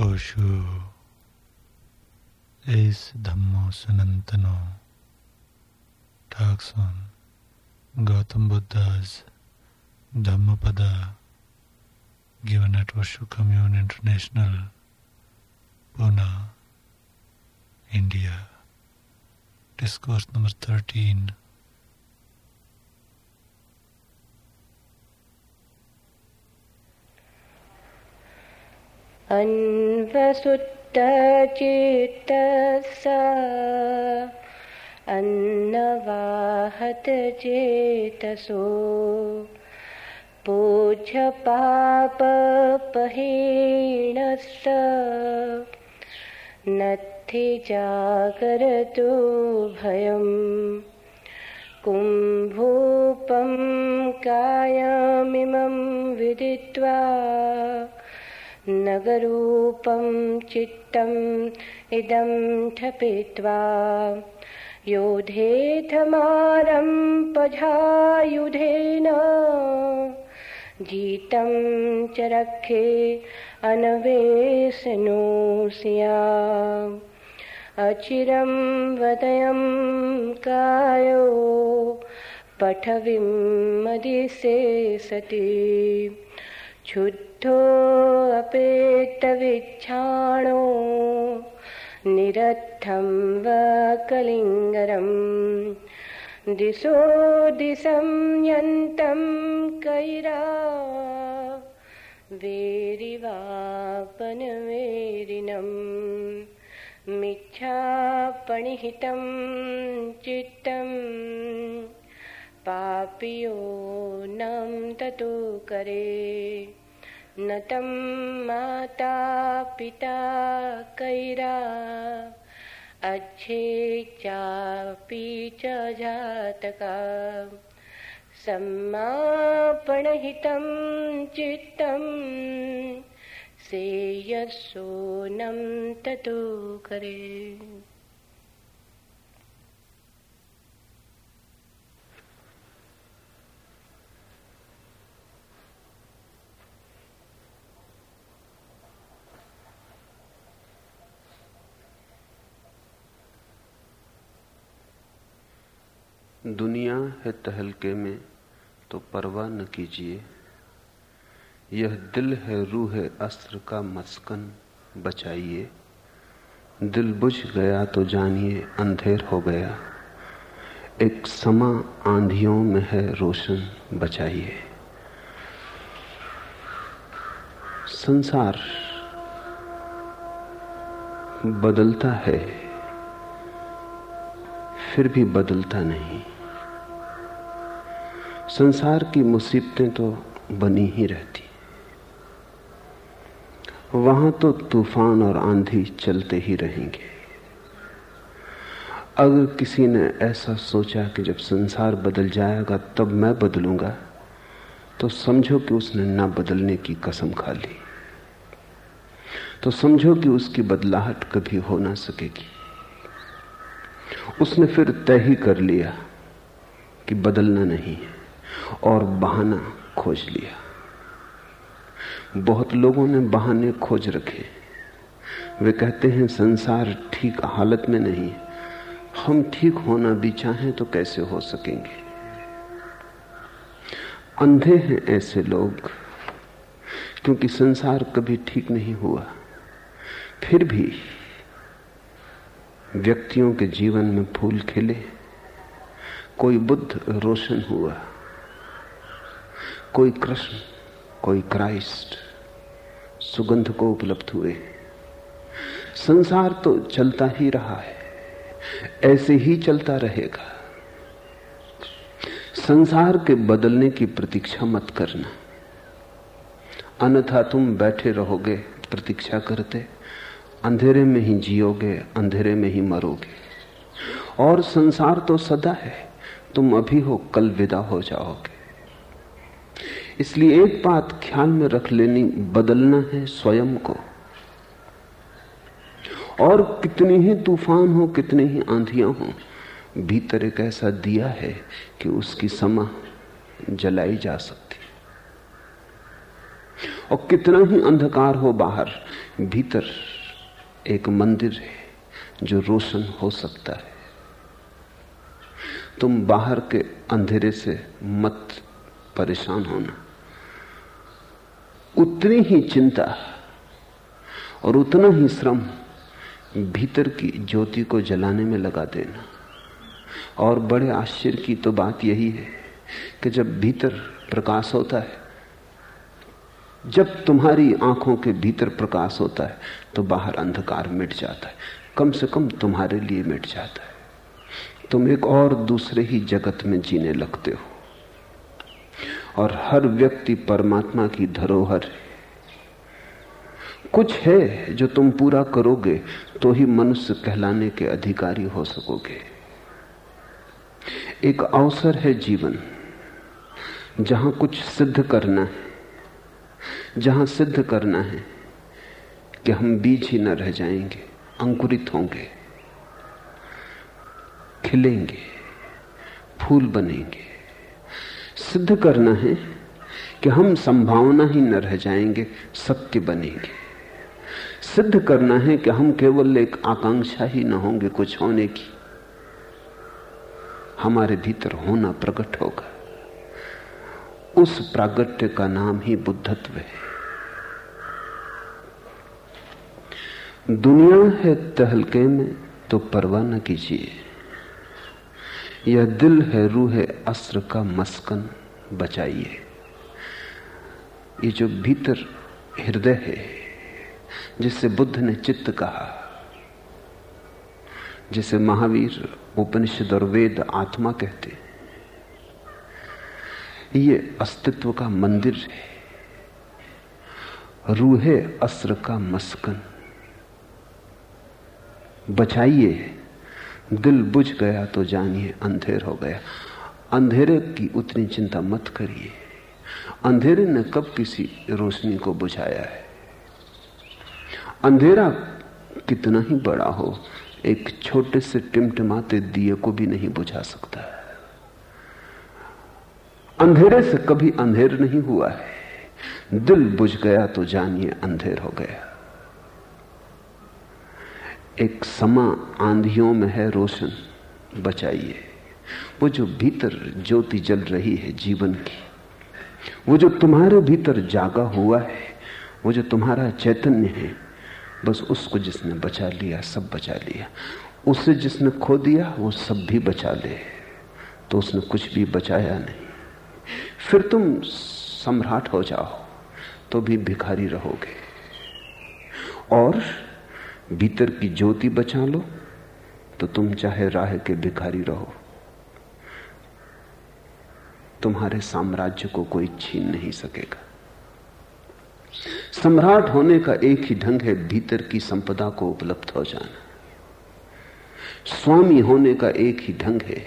ओशो। इस धम्मो सनंतनो। ठाकसन। Gautam Buddha's. Dhammapada given at Osho commune international. Pune. India. Discourse number thirteen. अन्वसुत्तचित्तस अन्नवाहत चेतसो पूज्यपापहीणस्त नत्थि जागरतु भयम् कुम्भूपं कायमिमं विदित्वा। नगरूपं चित्तम् इदं ठपित्वा। योधेथमारम्पझायुधेन गीतं च रक्षे अन्वेषणोऽस्या अचिरं वदयं कायो, पठविं मदिसे सति। क्षुद्धोऽपेतविच्छाणो निरद्धं वा कलिङ्गरम् दिशो दिशं यन्तं कैरा। वेरिवापनवेरिणम् मिथ्यापणिहितं चित्तं। पापियो नं ततो करे। न तं माता पिता कैरा अच्छे चापि च जातका। सम्मापणहितं चित्तं सेयसोनं ततो करे। दुनिया है तहलके में तो परवाह न कीजिए। यह दिल है रूह है अस्त्र का मस्कन, बचाइए। दिल बुझ गया तो जानिए, अंधेर हो गया। एक समा आंधियों में है रोशन, बचाइए। संसार बदलता है, फिर भी बदलता नहीं। संसार की मुसीबतें तो बनी ही रहती। वहाँ तो तूफ़ान और आंधी चलते ही रहेंगे। अगर किसी ने ऐसा सोचा कि जब संसार बदल जाएगा, तब मैं बदलूँगा तो समझो कि उसने ना बदलने की कसम खा ली। तो समझो कि उसकी बदलाहट कभी हो ना सकेगी। उसने फिर तय ही कर लिया कि बदलना नहीं है। और बहाना खोज लिया। बहुत लोगों ने बहाने खोज रखे। वे कहते हैं, संसार ठीक हालत में नहीं। हम ठीक होना भी चाहें तो कैसे हो सकेंगे? अंधे हैं ऐसे लोग, क्योंकि संसार कभी ठीक नहीं हुआ। फिर भी व्यक्तियों के जीवन में फूल खिले। कोई बुद्ध रोशन हुआ। कोई कृष्ण, कोई क्राइस्ट सुगंध को उपलब्ध हुए। संसार तो चलता ही रहा है, ऐसे ही चलता रहेगा। संसार के बदलने की प्रतीक्षा मत करना। अन्यथा तुम बैठे रहोगे, प्रतीक्षा करते, अंधेरे में ही जियोगे, अंधेरे में ही मरोगे। और संसार तो सदा है, तुम अभी हो कल विदा हो जाओगे। इसलिए एक बात ख्याल में रख लेनी, बदलना है स्वयं को। और कितनी ही तूफ़ान हो, कितनी ही आंधियाँ हो, भीतर एक ऐसा दिया है कि उसकी समा जलाई जा सकती। और कितना ही अंधकार हो बाहर, भीतर एक मंदिर है जो रोशन हो सकता है। तुम बाहर के अंधेरे से मत परेशान होना। उतनी ही चिंता और उतना ही श्रम भीतर की ज्योति को जलाने में लगा देना। और बड़े आश्चर्य की तो बात यही है कि जब भीतर प्रकाश होता है, जब तुम्हारी आँखों के भीतर प्रकाश होता है तो बाहर अंधकार मिट जाता है। कम से कम तुम्हारे लिए मिट जाता है। तुम एक और दूसरे ही जगत में जीने लगते हो। और हर व्यक्ति परमात्मा की धरोहर है। कुछ है जो तुम पूरा करोगे तो ही मनुष्य कहलाने के अधिकारी हो सकोगे। एक अवसर है जीवन, जहाँ कुछ सिद्ध करना है, जहाँ सिद्ध करना है कि हम बीज ही न रह जाएँगे, अंकुरित होंगे, खिलेंगे, फूल बनेंगे। सिद्ध करना है कि हम संभावना ही न रह जाएँगे, सत्य बनेंगे। सिद्ध करना है कि हम केवल एक आकांक्षा ही न होंगे कुछ होने की। हमारे भीतर होना प्रकट होगा। उस प्रागट्य का नाम ही बुद्धत्व है। दुनिया है तहलके में तो परवाह न कीजिए। यह दिल है, रूह है अस्त्र का मस्कन, बचाइए। ये जो भीतर हृदय है जिससे बुद्ध ने चित्त कहा, जिसे महावीर उपनिषद और वेद आत्मा कहते ये अस्तित्व का मंदिर है। रूहे अस्त्र का मस्कन। बचाइए। दिल बुझ गया तो जानिए, अंधेर हो गया। अंधेरे की उतनी चिंता मत करिए। अंधेरे ने कब किसी रोशनी को बुझाया है? अंधेरा कितना ही बड़ा हो, एक छोटे से टिमटिमाते दिए को भी नहीं बुझा सकता। है अंधेरे से कभी अंधेर नहीं हुआ है। दिल बुझ गया तो जानिए, अंधेर हो गया। एक समा आंधियों में है रोशन, बचाइए। वो जो भीतर ज्योति जल रही है जीवन की, वो जो तुम्हारे भीतर जागा हुआ है, वो जो तुम्हारा चैतन्य है, बस उसको जिसने बचा लिया, सब बचा लिया। उसे जिसने खो दिया, वो सब भी बचा ले। तो उसने कुछ भी बचाया नहीं। फिर तुम सम्राट हो जाओ तो भी भिखारी रहोगे। और भीतर की ज्योति बचा लो तो तुम चाहे राह के भिखारी रहो। तुम्हारे साम्राज्य को कोई छीन नहीं सकेगा। सम्राट होने का एक ही ढंग है भीतर की संपदा को उपलब्ध हो जाना। स्वामी होने का एक ही ढंग है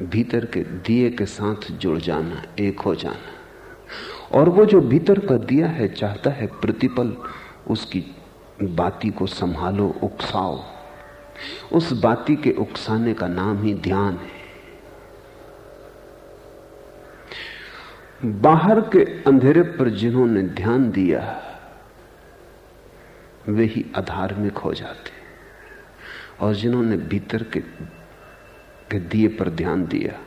भीतर के दिए के साथ जुड़ जाना, एक हो जाना। और वो जो भीतर का दिया है, चाहता है प्रतिपल, उसकी बाती को संभालो उकसाओ। उस बाती के उकसाने का नाम ही ध्यान है। बाहर के अंधेरे पर जिन्होंने ध्यान दिया वे ही अधार्मिक हो जाते और जिन्होंने भीतर के, के दिए पर ध्यान दिया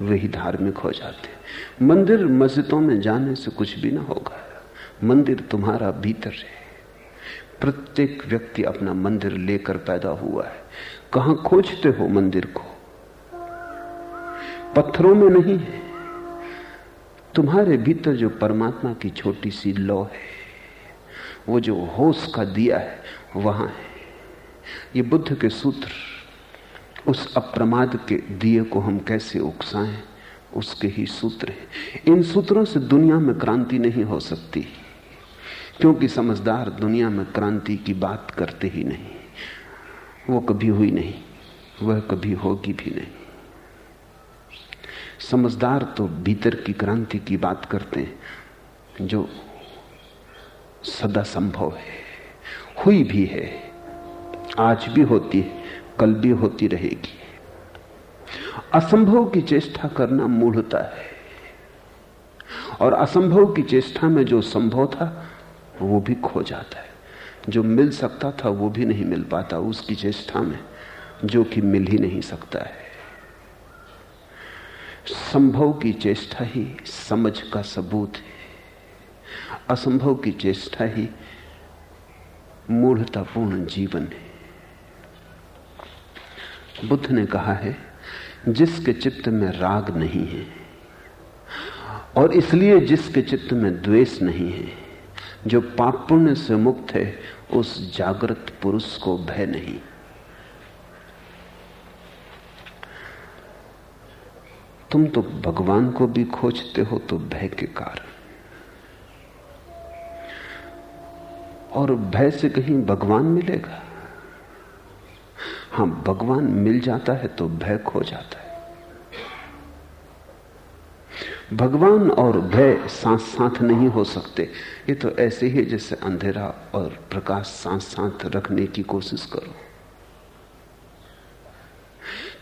वे ही धार्मिक हो जाते मंदिर मस्जिदों में जाने से कुछ भी ना होगा। मंदिर तुम्हारा भीतर है। प्रत्येक व्यक्ति अपना मंदिर लेकर पैदा हुआ है। कहाँ खोजते हो मंदिर को? पत्थरों में नहीं है। तुम्हारे भीतर जो परमात्मा की छोटी सी लौ है, वो जो होश का दिया है, वहाँ है। ये बुद्ध के सूत्र, उस अप्रमाद के दिए को हम कैसे उकसाएँ, उसके ही सूत्र हैं। इन सूत्रों से दुनिया में क्रांति नहीं हो सकती। क्योंकि समझदार दुनिया में क्रांति की बात करते ही नहीं। वो कभी हुई नहीं, वह कभी होगी भी नहीं। समझदार तो भीतर की क्रांति की बात करते हैं, जो सदा संभव है। हुई भी है, आज भी होती है, कल भी होती रहेगी। असंभव की चेष्टा करना मूढ़ता है। और असंभव की चेष्टा में जो संभव था वो भी खो जाता है। जो मिल सकता था वो भी नहीं मिल पाता, उसकी चेष्टा में जो कि मिल ही नहीं सकता है। संभव की चेष्टा ही समझ का सबूत है। असंभव की चेष्टा ही मूढ़तापूर्ण जीवन है। बुद्ध ने कहा है, जिसके चित्त में राग नहीं है और इसलिए जिसके चित्त में द्वेष नहीं है जो पाप पुण्य से मुक्त है, उस जागृत पुरुष को भय नहीं। तुम तो भगवान को भी खोजते हो तो भय के कारण। और भय से कहीं भगवान मिलेगा? हाँ, भगवान मिल जाता है तो भय खो जाता है। भगवान और भय साथ साथ नहीं हो सकते। ये तो ऐसे ही जैसे अंधेरा और प्रकाश साथ साथ रखने की कोशिश करो।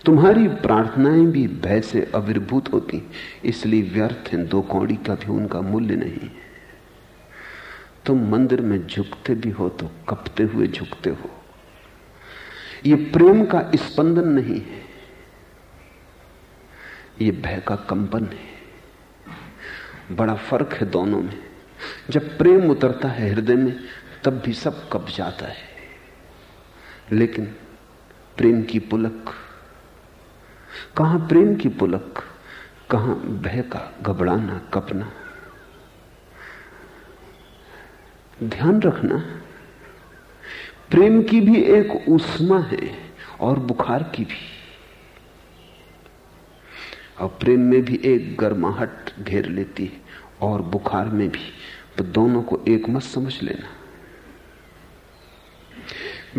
तुम्हारी प्रार्थनाएँ भी भय से अविर्भूत होती, इसलिए व्यर्थ हैं, दो कौड़ी का भी उनका मूल्य नहीं। है तुम मंदिर में झुकते भी हो तो कपते हुए झुकते हो। ये प्रेम का स्पंदन नहीं है। ये भय का कंपन है। बड़ा फ़र्क है दोनों में। जब प्रेम उतरता है हृदय में, तब भी सब कब जाता है। लेकिन प्रेम की पुलक, कहाँ प्रेम की पुलक, कहाँ भय का घबराना, कपना। ध्यान रखना, प्रेम की भी एक उष्मा है और बुखार की भी। और प्रेम में भी एक गर्माहट घेर लेती है और बुखार में भी। तो दोनों को एक मत समझ लेना।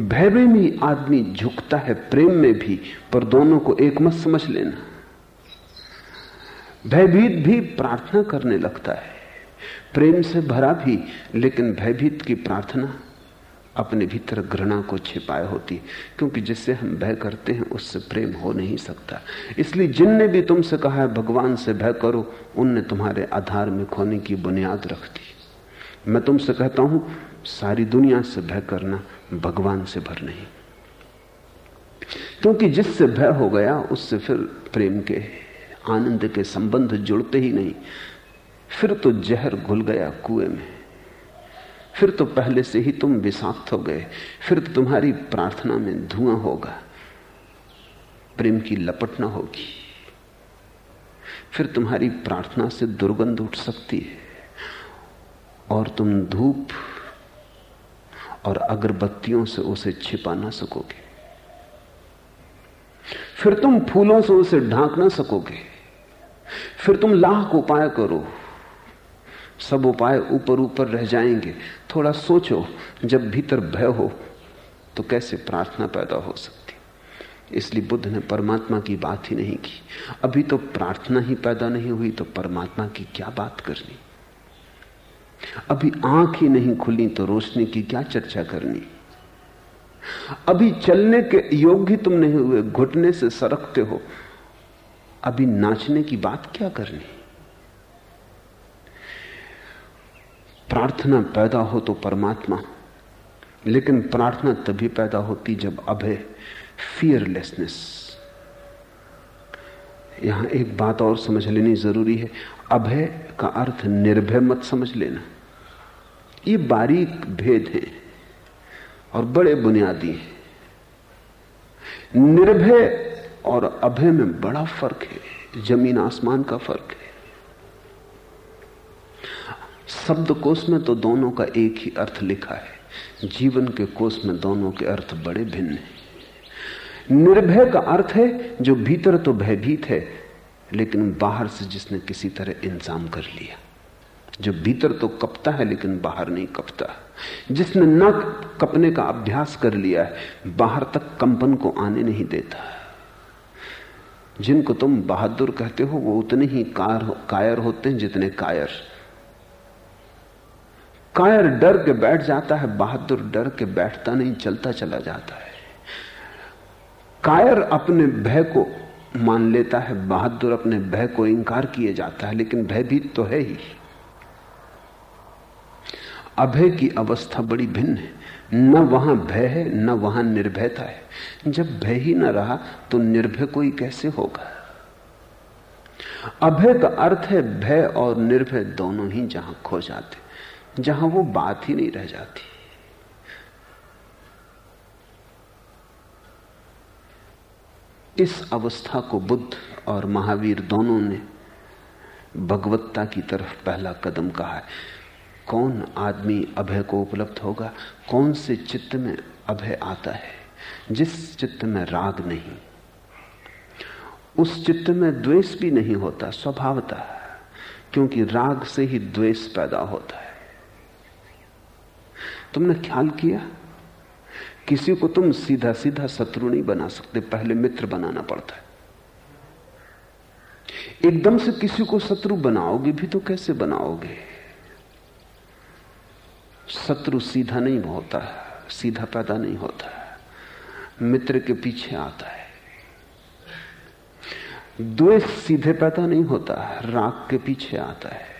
भय में भी आदमी झुकता है प्रेम में भी, पर दोनों को एक मत समझ लेना। भयभीत भी प्रार्थना करने लगता है। प्रेम से भरा भी, लेकिन भयभीत की प्रार्थना अपने भीतर घृणा को छिपाए होती, क्योंकि जिससे हम भय करते हैं, उससे प्रेम हो नहीं सकता। इसलिए जिनने भी तुमसे कहा है, भगवान से भय करो, उनने तुम्हारे आधार में खोने की बुनियाद रख दी। मैं तुमसे कहता हूँ, सारी दुनिया से भय करना भगवान से भर नहीं। क्योंकि जिससे भय हो गया, उससे फिर प्रेम के, आनंद के संबंध जुड़ते ही नहीं। फिर तो जहर घुल गया कुएँ में। फिर तो पहले से ही तुम विषाक्त हो गए, फिर तो तुम्हारी प्रार्थना में धुआँ होगा, प्रेम की लपट ना होगी। फिर तुम्हारी प्रार्थना से दुर्गंध उठ सकती है, और तुम धूप और अगरबत्तियों से उसे छिपा ना सकोगे। फिर तुम फूलों से उसे ढांक ना सकोगे। फिर तुम लाख उपाय करो, सब उपाय ऊपर ऊपर रह जाएँगे। थोड़ा सोचो, जब भीतर भय हो तो कैसे प्रार्थना पैदा हो सकती? इसलिए बुद्ध ने परमात्मा की बात ही नहीं की। अभी तो प्रार्थना ही पैदा नहीं हुई तो परमात्मा की क्या बात करनी? अभी आँख ही नहीं खुली तो रोशनी की क्या चर्चा करनी? अभी चलने के योग्य तुम नहीं हुए, घुटने से सरकते हो। अभी नाचने की बात क्या करनी? प्रार्थना पैदा हो तो परमात्मा, लेकिन प्रार्थना तभी पैदा होती जब अभय फियरलेसनेस यहाँ एक बात और समझ लेनी ज़रूरी है। अभय का अर्थ निर्भय मत समझ लेना। ये बारीक भेद है और बड़े बुनियादी हैं। निर्भय और अभय में बड़ा फ़र्क है, ज़मीन आसमान का फ़र्क है। शब्द कोश में तो दोनों का एक ही अर्थ लिखा है। जीवन के कोष में दोनों के अर्थ बड़े भिन्न हैं। निर्भय का अर्थ है, जो भीतर तो भयभीत है, लेकिन बाहर से जिसने किसी तरह इंतज़ाम कर लिया। जो भीतर तो कपता है, लेकिन बाहर नहीं कपता। जिसने न कपने का अभ्यास कर लिया है, बाहर तक कंपन को आने नहीं देता। जिनको तुम बहादुर कहते हो, वो उतने ही कार कायर होते हैं जितने कायर। कायर डर के बैठ जाता है, बहादुर डर के बैठता नहीं, चलता चला जाता है। कायर अपने भय को मान लेता है, बहादुर अपने भय को इंकार किए जाता है, लेकिन भयभीत तो है ही। अभय की अवस्था बड़ी भिन्न है। न वहाँ भय है, न वहाँ निर्भयता है। जब भय ही न रहा तो निर्भय कोई कैसे होगा? अभय का अर्थ है, भय और निर्भय दोनों ही जहाँ खो जाते। जहाँ वो बात ही नहीं रह जाती। इस अवस्था को बुद्ध और महावीर दोनों ने भगवत्ता की तरफ़ पहला कदम कहा है। कौन आदमी अभय को उपलब्ध होगा? कौन से चित्त में अभय आता है? जिस चित्त में राग नहीं, उस चित्त में द्वेष भी नहीं होता, स्वभावता, क्योंकि राग से ही द्वेष पैदा होता है। तुमने ख्याल किया? किसी को तुम सीधा सीधा शत्रु नहीं बना सकते, पहले मित्र बनाना पड़ता है। एकदम से किसी को शत्रु बनाओगे भी तो कैसे बनाओगे? शत्रु सीधा नहीं होता, सीधा पैदा नहीं होता, मित्र के पीछे आता है। द्वेष सीधे पैदा नहीं होता, राग के पीछे आता है।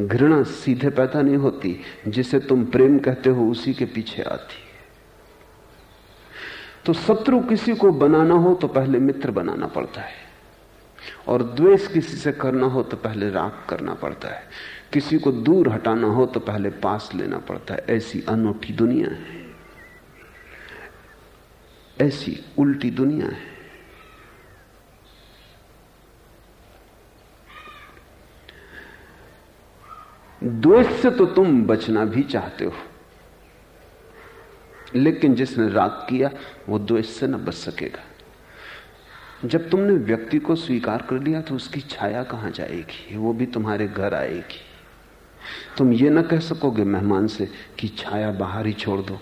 घृणा सीधे पैदा नहीं होती, जिसे तुम प्रेम कहते हो, उसी के पीछे आती तो शत्रु किसी को बनाना हो तो पहले मित्र बनाना पड़ता है। और द्वेष किसी से करना हो तो पहले राग करना पड़ता है। किसी को दूर हटाना हो तो पहले पास लेना पड़ता है। ऐसी अनोखी दुनिया है। ऐसी उल्टी दुनिया है। द्वेष से तो तुम बचना भी चाहते हो। लेकिन जिसने राग किया, वो द्वेष से न बच सकेगा। जब तुमने व्यक्ति को स्वीकार कर लिया तो उसकी छाया कहाँ जाएगी? वो भी तुम्हारे घर आएगी। तुम ये ना कह सकोगे मेहमान से कि छाया बाहर ही छोड़ दो।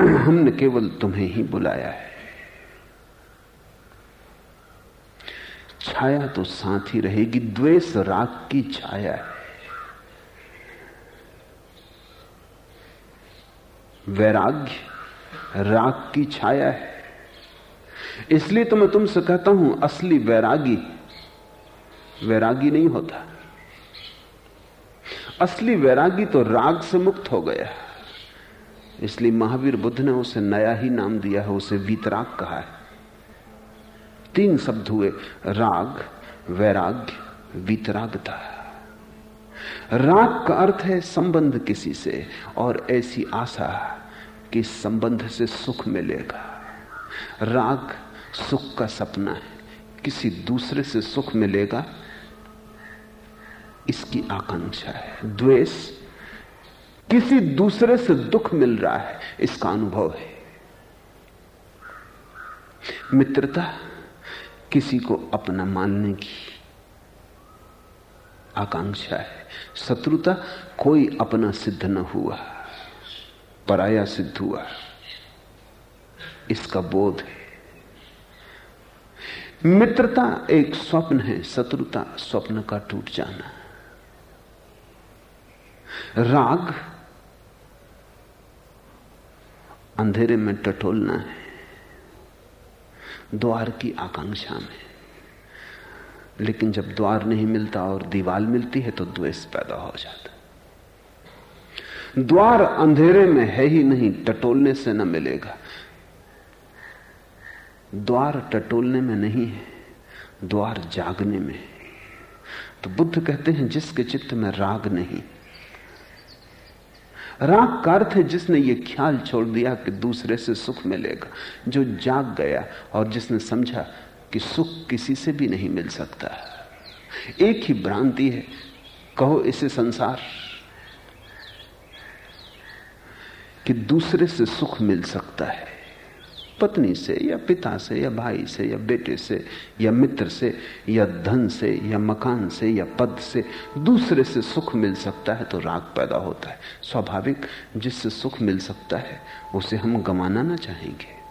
हमने केवल तुम्हें ही बुलाया है। छाया तो साथ ही रहेगी। द्वेष राग की छाया है। वैराग्य, राग की छाया है। इसलिए तो मैं तुमसे कहता हूँ, असली वैरागी वैरागी नहीं होता। असली वैरागी तो राग से मुक्त हो गया है। इसलिए महावीर बुद्ध ने उसे नया ही नाम दिया है, उसे वीतराग कहा है। तीन शब्द हुए, राग, वैराग्य, वीतरागता। राग का अर्थ है संबंध किसी से, और ऐसी आशा कि संबंध से सुख मिलेगा। राग सुख का सपना है, किसी दूसरे से सुख मिलेगा, इसकी आकांक्षा है। द्वेष किसी दूसरे से दुख मिल रहा है, इसका अनुभव है। मित्रता किसी को अपना मानने की आकांक्षा है। शत्रुता कोई अपना सिद्ध न हुआ, पराया सिद्ध हुआ। इसका बोध है। मित्रता एक स्वप्न है, शत्रुता स्वप्न का टूट जाना। राग अंधेरे में टटोलना है, द्वार की आकांक्षा में। लेकिन जब द्वार नहीं मिलता और दीवार मिलती है तो द्वेष पैदा हो जाता द्वार अंधेरे में है ही नहीं, टटोलने से न मिलेगा। द्वार टटोलने में नहीं है, द्वार जागने में तो बुद्ध कहते हैं, जिसके चित्त में राग नहीं, राग का अर्थ है जिसने ये ख्याल छोड़ दिया कि दूसरे से सुख मिलेगा, जो जाग गया और जिसने समझा कि सुख किसी से भी नहीं मिल सकता। एक ही भ्रांति है, कहो इसे संसार, कि दूसरे से सुख मिल सकता है। पत्नी से, या पिता से, या भाई से, या बेटे से, या मित्र से, या धन से, या मकान से, या पद से दूसरे से सुख मिल सकता है तो राग पैदा होता है। स्वाभाविक, जिससे सुख मिल सकता है, उसे हम गंवाना ना चाहेंगे।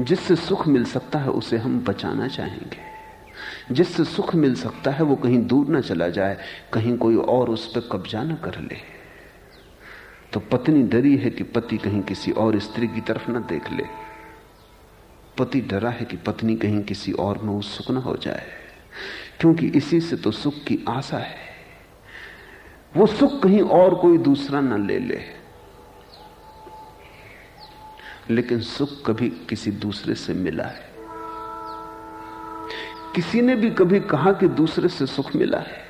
जिससे सुख मिल सकता है, उसे हम बचाना चाहेंगे। जिससे सुख मिल सकता है, वो कहीं दूर ना चला जाए, कहीं कोई और उस पर कब्जा ना कर ले। तो पत्नी डरी है कि पति कहीं किसी और स्त्री की तरफ़ ना देख ले। पति डरा है कि पत्नी कहीं किसी और में उत्सुक न हो जाए। क्योंकि इसी से तो सुख की आशा है। वो सुख कहीं और कोई दूसरा ना ले ले। लेकिन सुख कभी किसी दूसरे से मिला है। किसी ने भी कभी कहा कि दूसरे से सुख मिला है।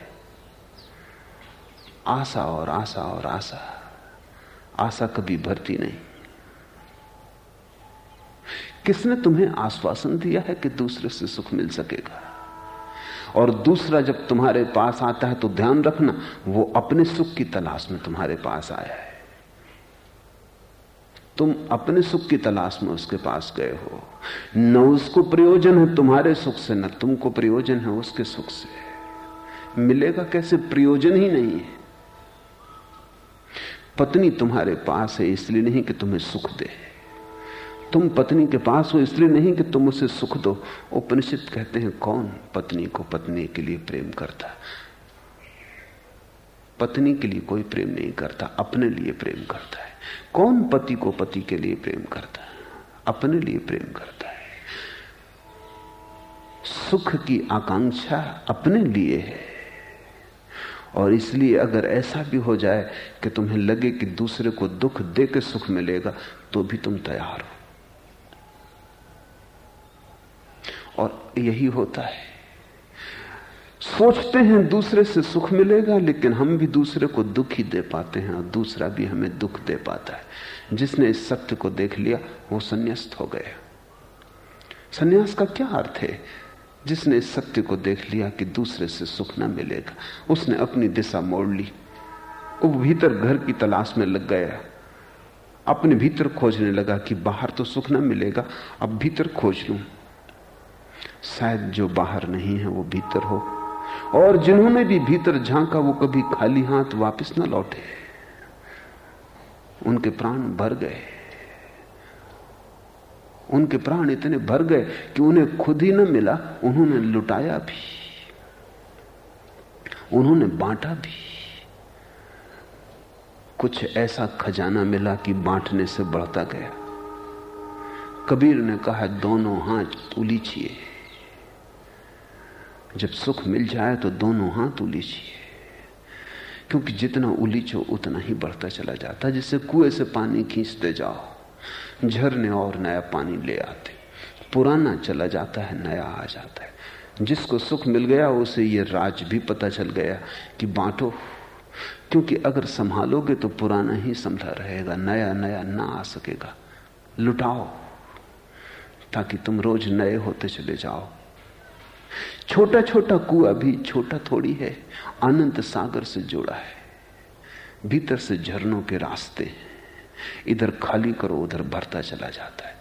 आशा और आशा और आशा आशा कभी भरती नहीं। किसने तुम्हें आश्वासन दिया है कि दूसरे से सुख मिल सकेगा? और दूसरा जब तुम्हारे पास आता है तो ध्यान रखना, वो अपने सुख की तलाश में तुम्हारे पास आया है। तुम अपने सुख की तलाश में उसके पास गए हो। न उसको प्रयोजन है तुम्हारे सुख से, न तुमको प्रयोजन है उसके सुख से। मिलेगा कैसे? प्रयोजन ही नहीं है। पत्नी तुम्हारे पास है, इसलिए नहीं कि तुम्हें सुख दे। तुम पत्नी के पास हो, इसलिए नहीं कि तुम उसे सुख दो। उपनिषद कहते हैं, कौन पत्नी को पत्नी के लिए प्रेम करता? पत्नी के लिए कोई प्रेम नहीं करता, अपने लिए प्रेम करता है। कौन पति को पति के लिए प्रेम करता है? अपने लिए प्रेम करता है। सुख की आकांक्षा अपने लिए है। और इसलिए अगर ऐसा भी हो जाए कि तुम्हें लगे कि दूसरे को दुख दे के सुख मिलेगा तो भी तुम तैयार हो। और यही होता है। सोचते हैं दूसरे से सुख मिलेगा, लेकिन हम भी दूसरे को दुख ही दे पाते हैं और दूसरा भी हमें दुख दे पाता है। जिसने इस सत्य को देख लिया, वो संन्यास्त हो गया। संन्यास का क्या अर्थ है? जिसने इस सत्य को देख लिया कि दूसरे से सुख ना मिलेगा, उसने अपनी दिशा मोड़ ली। वो भीतर घर की तलाश में लग गया। अपने भीतर खोजने लगा कि बाहर तो सुख ना मिलेगा, अब भीतर खोज लू। शायद जो बाहर नहीं है, वो भीतर हो। और जिन्होंने भी भीतर झांका, वो कभी खाली हाथ वापस न लौटे। उनके प्राण भर गए। उनके प्राण इतने भर गए कि उन्हें खुद ही न मिला, उन्होंने लुटाया भी। उन्होंने बांटा भी। कुछ ऐसा खजाना मिला कि बांटने से बढ़ता गया। कबीर ने कहा, दोनों हाथ उलीचिए जब सुख मिल जाए तो दोनों हाथ उलीचिए क्योंकि जितना उलीचो उतना ही बढ़ता चला जाता है, जिससे कुएँ से पानी खींचते जाओ, झरने और नया पानी ले आते। पुराना चला जाता है, नया आ जाता है। जिसको सुख मिल गया, उसे ये राज भी पता चल गया कि बांटो। क्योंकि अगर संभालोगे तो पुराना ही संभला रहेगा, नया नया ना आ सकेगा। लुटाओ, ताकि तुम रोज नए होते चले जाओ। छोटा छोटा कुआ भी छोटा थोड़ी है। अनंत सागर से जुड़ा है। भीतर से झरनों के रास्ते इधर खाली करो, उधर भरता चला जाता है।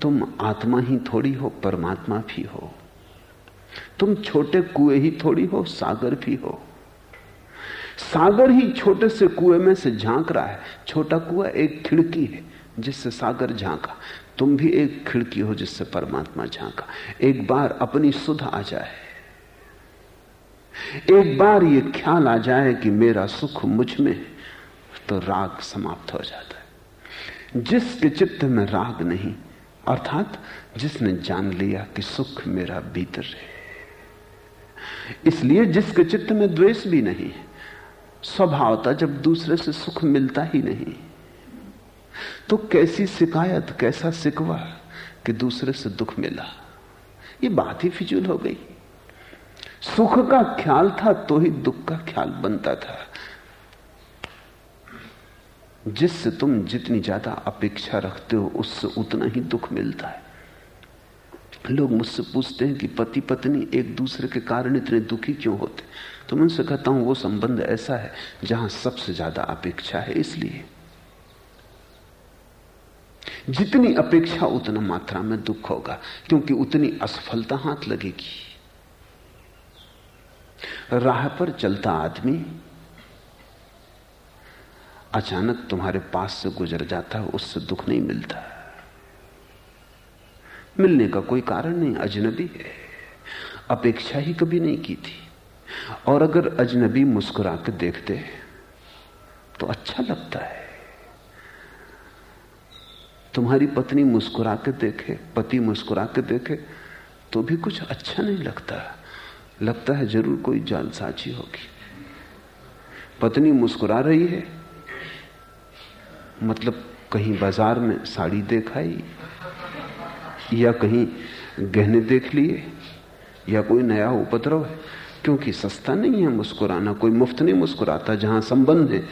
तुम आत्मा ही थोड़ी हो, परमात्मा भी हो। तुम छोटे कुएँ ही थोड़ी हो, सागर भी हो। सागर ही छोटे से कुएँ में से झाँक रहा है। छोटा कुआ एक खिड़की है जिससे सागर झांका। तुम भी एक खिड़की हो जिससे परमात्मा झांका। एक बार अपनी सुध आ जाए। एक बार ये ख्याल आ जाए कि मेरा सुख मुझमें तो राग समाप्त हो जाता है। जिसके चित्त में राग नहीं, अर्थात जिसने जान लिया कि सुख मेरा भीतर है। इसलिए जिसके चित्त में द्वेष भी नहीं स्वभावता जब दूसरे से सुख मिलता ही नहीं। तो कैसी शिकायत, कैसा सिकवा कि दूसरे से दुख मिला? ये बात ही फिजूल हो गई। सुख का ख्याल था तो ही दुख का ख्याल बनता था। जिससे तुम जितनी ज़्यादा अपेक्षा रखते हो, उससे उतना ही दुख मिलता है। लोग मुझसे पूछते हैं कि पति पत्नी एक दूसरे के कारण इतने दुखी क्यों होते? तो मैं उनसे कहता हूँ, वो संबंध ऐसा है जहाँ सबसे ज़्यादा अपेक्षा है, इसलिए। जितनी अपेक्षा, उतना मात्रा में दुख होगा, क्योंकि उतनी असफलता हाथ लगेगी। राह पर चलता आदमी अचानक तुम्हारे पास से गुजर जाता है, उससे दुख नहीं मिलता। मिलने का कोई कारण नहीं, अजनबी है। अपेक्षा ही कभी नहीं की थी। और अगर अजनबी मुस्कुरा के देखते तो अच्छा लगता है। तुम्हारी पत्नी मुस्कुरा के देखे, पति मुस्कुरा के देखे तो भी कुछ अच्छा नहीं लगता। लगता है ज़रूर कोई जालसाजी होगी। पत्नी मुस्कुरा रही है। मतलब कहीं बाज़ार में साड़ी देखाई, या कहीं गहने देख लिए, या कोई नया उपद्रव है, क्योंकि सस्ता नहीं है मुस्कुराना। कोई मुफ़्त नहीं मुस्कुराता, जहाँ संबंध है,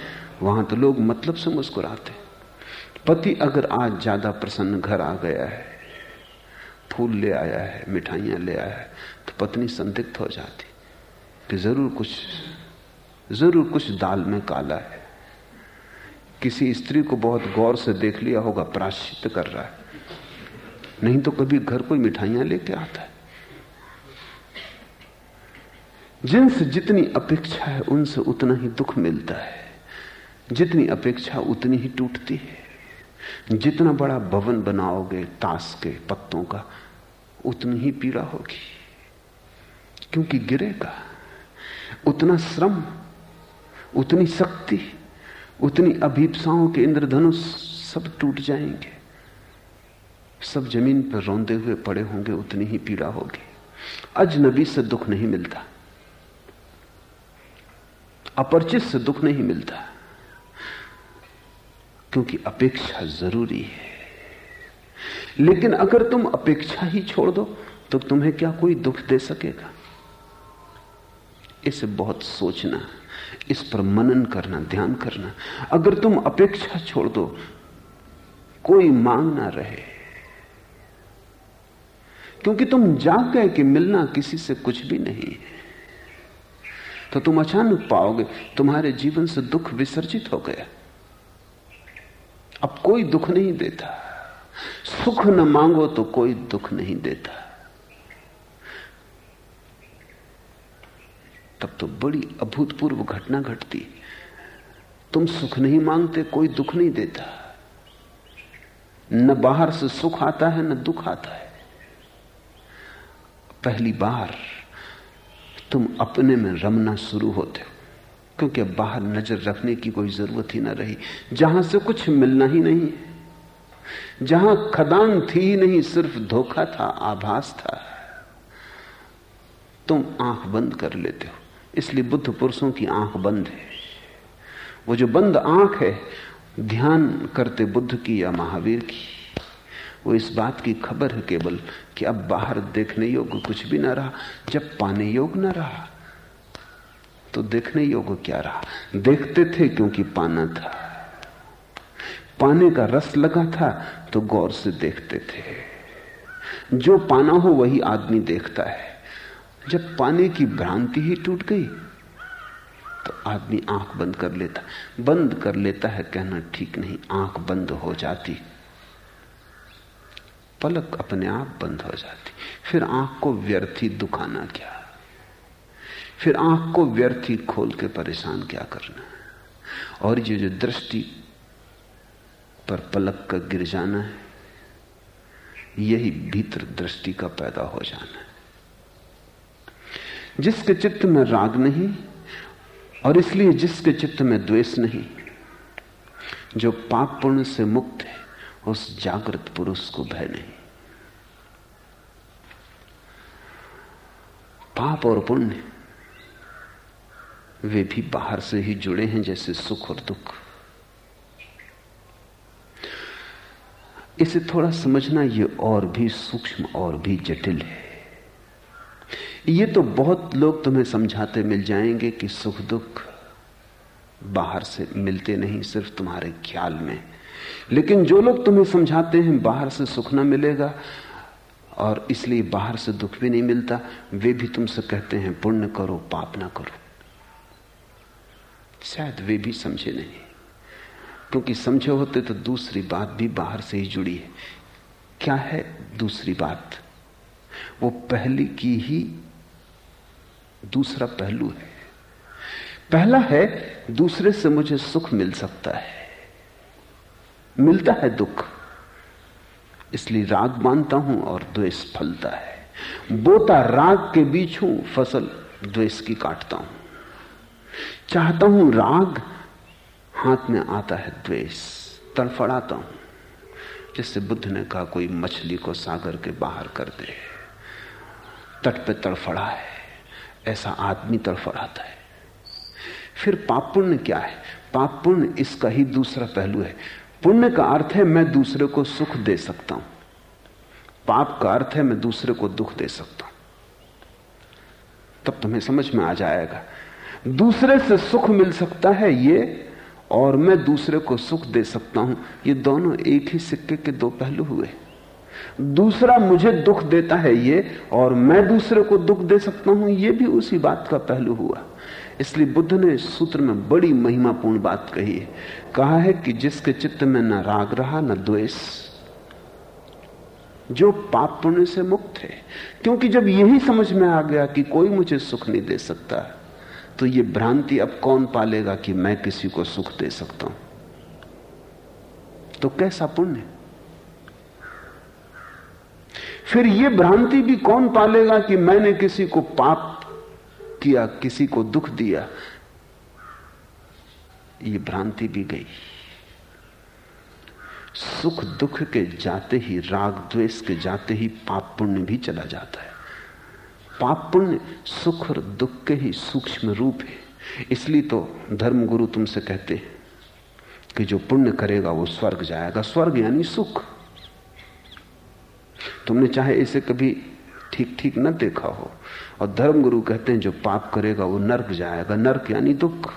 वहाँ तो लोग मतलब से मुस्कुराते पति अगर आज ज़्यादा प्रसन्न घर आ गया है, फूल ले आया है, मिठाइयाँ ले आया है तो पत्नी संदिग्ध हो जाती कि ज़रूर कुछ ज़रूर कुछ दाल में काला है। किसी स्त्री को बहुत गौर से देख लिया होगा, प्राश्चित कर रहा है। नहीं तो कभी घर कोई मिठाइयाँ लेके आता है। जिनसे जितनी अपेक्षा है, उनसे उतना ही दुख मिलता है। जितनी अपेक्षा, उतनी ही टूटती है। जितना बड़ा भवन बनाओगे ताश के पत्तों का, उतनी ही पीड़ा होगी। क्योंकि गिरेगा, उतना श्रम, उतनी शक्ति, उतनी अभीपसाओं के इंद्रधनुष सब टूट जाएँगे। सब ज़मीन पर रोंदे हुए पड़े होंगे, उतनी ही पीड़ा होगी। अजनबी से दुख नहीं मिलता, अपरिचित से दुख नहीं मिलता। क्योंकि अपेक्षा ज़रूरी है। लेकिन अगर तुम अपेक्षा ही छोड़ दो तो तुम्हें क्या कोई दुख दे सकेगा? इसे बहुत सोचना, इस पर मनन करना, ध्यान करना। अगर तुम अपेक्षा छोड़ दो, कोई मांग ना रहे। क्योंकि तुम जाग गए कि मिलना किसी से कुछ भी नहीं है। तो तुम अचानक पाओगे, तुम्हारे जीवन से दुख विसर्जित हो गया। अब कोई दुख नहीं देता। सुख न मांगो तो कोई दुख नहीं देता। तब तो बड़ी अभूतपूर्व घटना घटती। तुम सुख नहीं मांगते, कोई दुख नहीं देता। न बाहर से सुख आता है, न दुख आता है। पहली बार तुम अपने में रमना शुरू होते हो। क्योंकि बाहर नज़र रखने की कोई ज़रूरत ही ना रही। जहाँ से कुछ मिलना ही नहीं, जहाँ खदान थी ही नहीं, सिर्फ़ धोखा था, आभास था। तुम आँख बंद कर लेते हो। इसलिए बुद्ध पुरुषों की आँख बंद है। वो जो बंद आँख है, ध्यान करते बुद्ध की या महावीर की। वो इस बात की खबर है केवल कि अब बाहर देखने योग्य कुछ भी ना रहा, जब पाने योग्य ना रहा। तो देखने योग्य क्या रहा? देखते थे क्योंकि पाना था। पाने का रस लगा था तो गौर से देखते थे। जो पाना हो, वही आदमी देखता है। जब पाने की भ्रांति ही टूट गई तो आदमी आँख बंद कर लेता। बंद कर लेता है, कहना ठीक नहीं, आँख बंद हो जाती। पलक अपने आप बंद हो जाती। फिर आँख को व्यर्थी दुखाना क्या? फिर आँख को व्यर्थ ही खोल के परेशान क्या करना और ये जो दृष्टि पर पलक का गिर जाना है, यही भीतर दृष्टि का पैदा हो जाना है। जिसके चित्त में राग नहीं और इसलिए जिसके चित्त में द्वेष नहीं, जो पाप पुण्य से मुक्त है, उस जागृत पुरुष को भय नहीं। पाप और पुण्य वे भी बाहर से ही जुड़े हैं जैसे सुख और दुख। इसे थोड़ा समझना ये और भी सूक्ष्म और भी जटिल है। ये तो बहुत लोग तुम्हें समझाते मिल जाएँगे कि सुख दुख बाहर से मिलते नहीं, सिर्फ़ तुम्हारे ख्याल में। लेकिन जो लोग तुम्हें समझाते हैं, बाहर से सुख ना मिलेगा और इसलिए बाहर से दुख भी नहीं मिलता, वे भी तुमसे कहते हैं, पुण्य करो, पाप ना करो। शायद वे भी समझे नहीं। क्योंकि समझे होते तो दूसरी बात भी बाहर से ही जुड़ी है। क्या है दूसरी बात? वो पहली की ही दूसरा पहलू है। पहला है, दूसरे से मुझे सुख मिल सकता है। मिलता है दुख। इसलिए राग बांधता हूँ और द्वेष फलता है। बोता राग के बीच हूँ, फ़सल द्वेष की काटता हूँ। चाहता हूँ, राग हाथ में आता है द्वेष, तड़फड़ाता हूँ, जिससे बुद्ध ने कहा, कोई मछली को सागर के बाहर कर दे, तट पे तड़फड़ा है, ऐसा आदमी तड़फड़ाता है। फिर पाप पुण्य क्या है? पाप पुण्य इसका ही दूसरा पहलू है। पुण्य का अर्थ है, मैं दूसरे को सुख दे सकता हूँ। पाप का अर्थ है, मैं दूसरे को दुख दे सकता हूँ। तब तुम्हें समझ में आ जाएगा दूसरे से सुख मिल सकता है ये, और मैं दूसरे को सुख दे सकता हूँ। ये दोनों एक ही सिक्के के दो पहलू हुए। दूसरा मुझे दुख देता है ये, और मैं दूसरे को दुख दे सकता हूँ, ये भी उसी बात का पहलू हुआ। इसलिए बुद्ध ने सूत्र में बड़ी महिमापूर्ण बात कही है। कहा है कि जिसके चित्त में न राग रहा, न द्वेष, जो पाप पुण्य से मुक्त है। क्योंकि जब यही समझ में आ गया कि कोई मुझे सुख नहीं दे सकता तो ये भ्रांति अब कौन पालेगा कि मैं किसी को सुख दे सकता हूँ? तो कैसा पुण्य फिर ये भ्रांति भी कौन पालेगा कि मैंने किसी को पाप किया, किसी को दुख दिया? ये भ्रांति भी गई। सुख दुख के जाते ही, राग द्वेष के जाते ही पाप पुण्य भी चला जाता है। पाप पुण्य सुख और दुख के ही सूक्ष्म रूप है। इसलिए तो धर्म गुरु तुमसे कहते हैं कि जो पुण्य करेगा वो स्वर्ग जाएगा। स्वर्ग यानी सुख। तुमने चाहे इसे कभी ठीक ठीक न देखा हो, और धर्म गुरु कहते हैं जो पाप करेगा वो नर्क जाएगा। नर्क यानी दुख।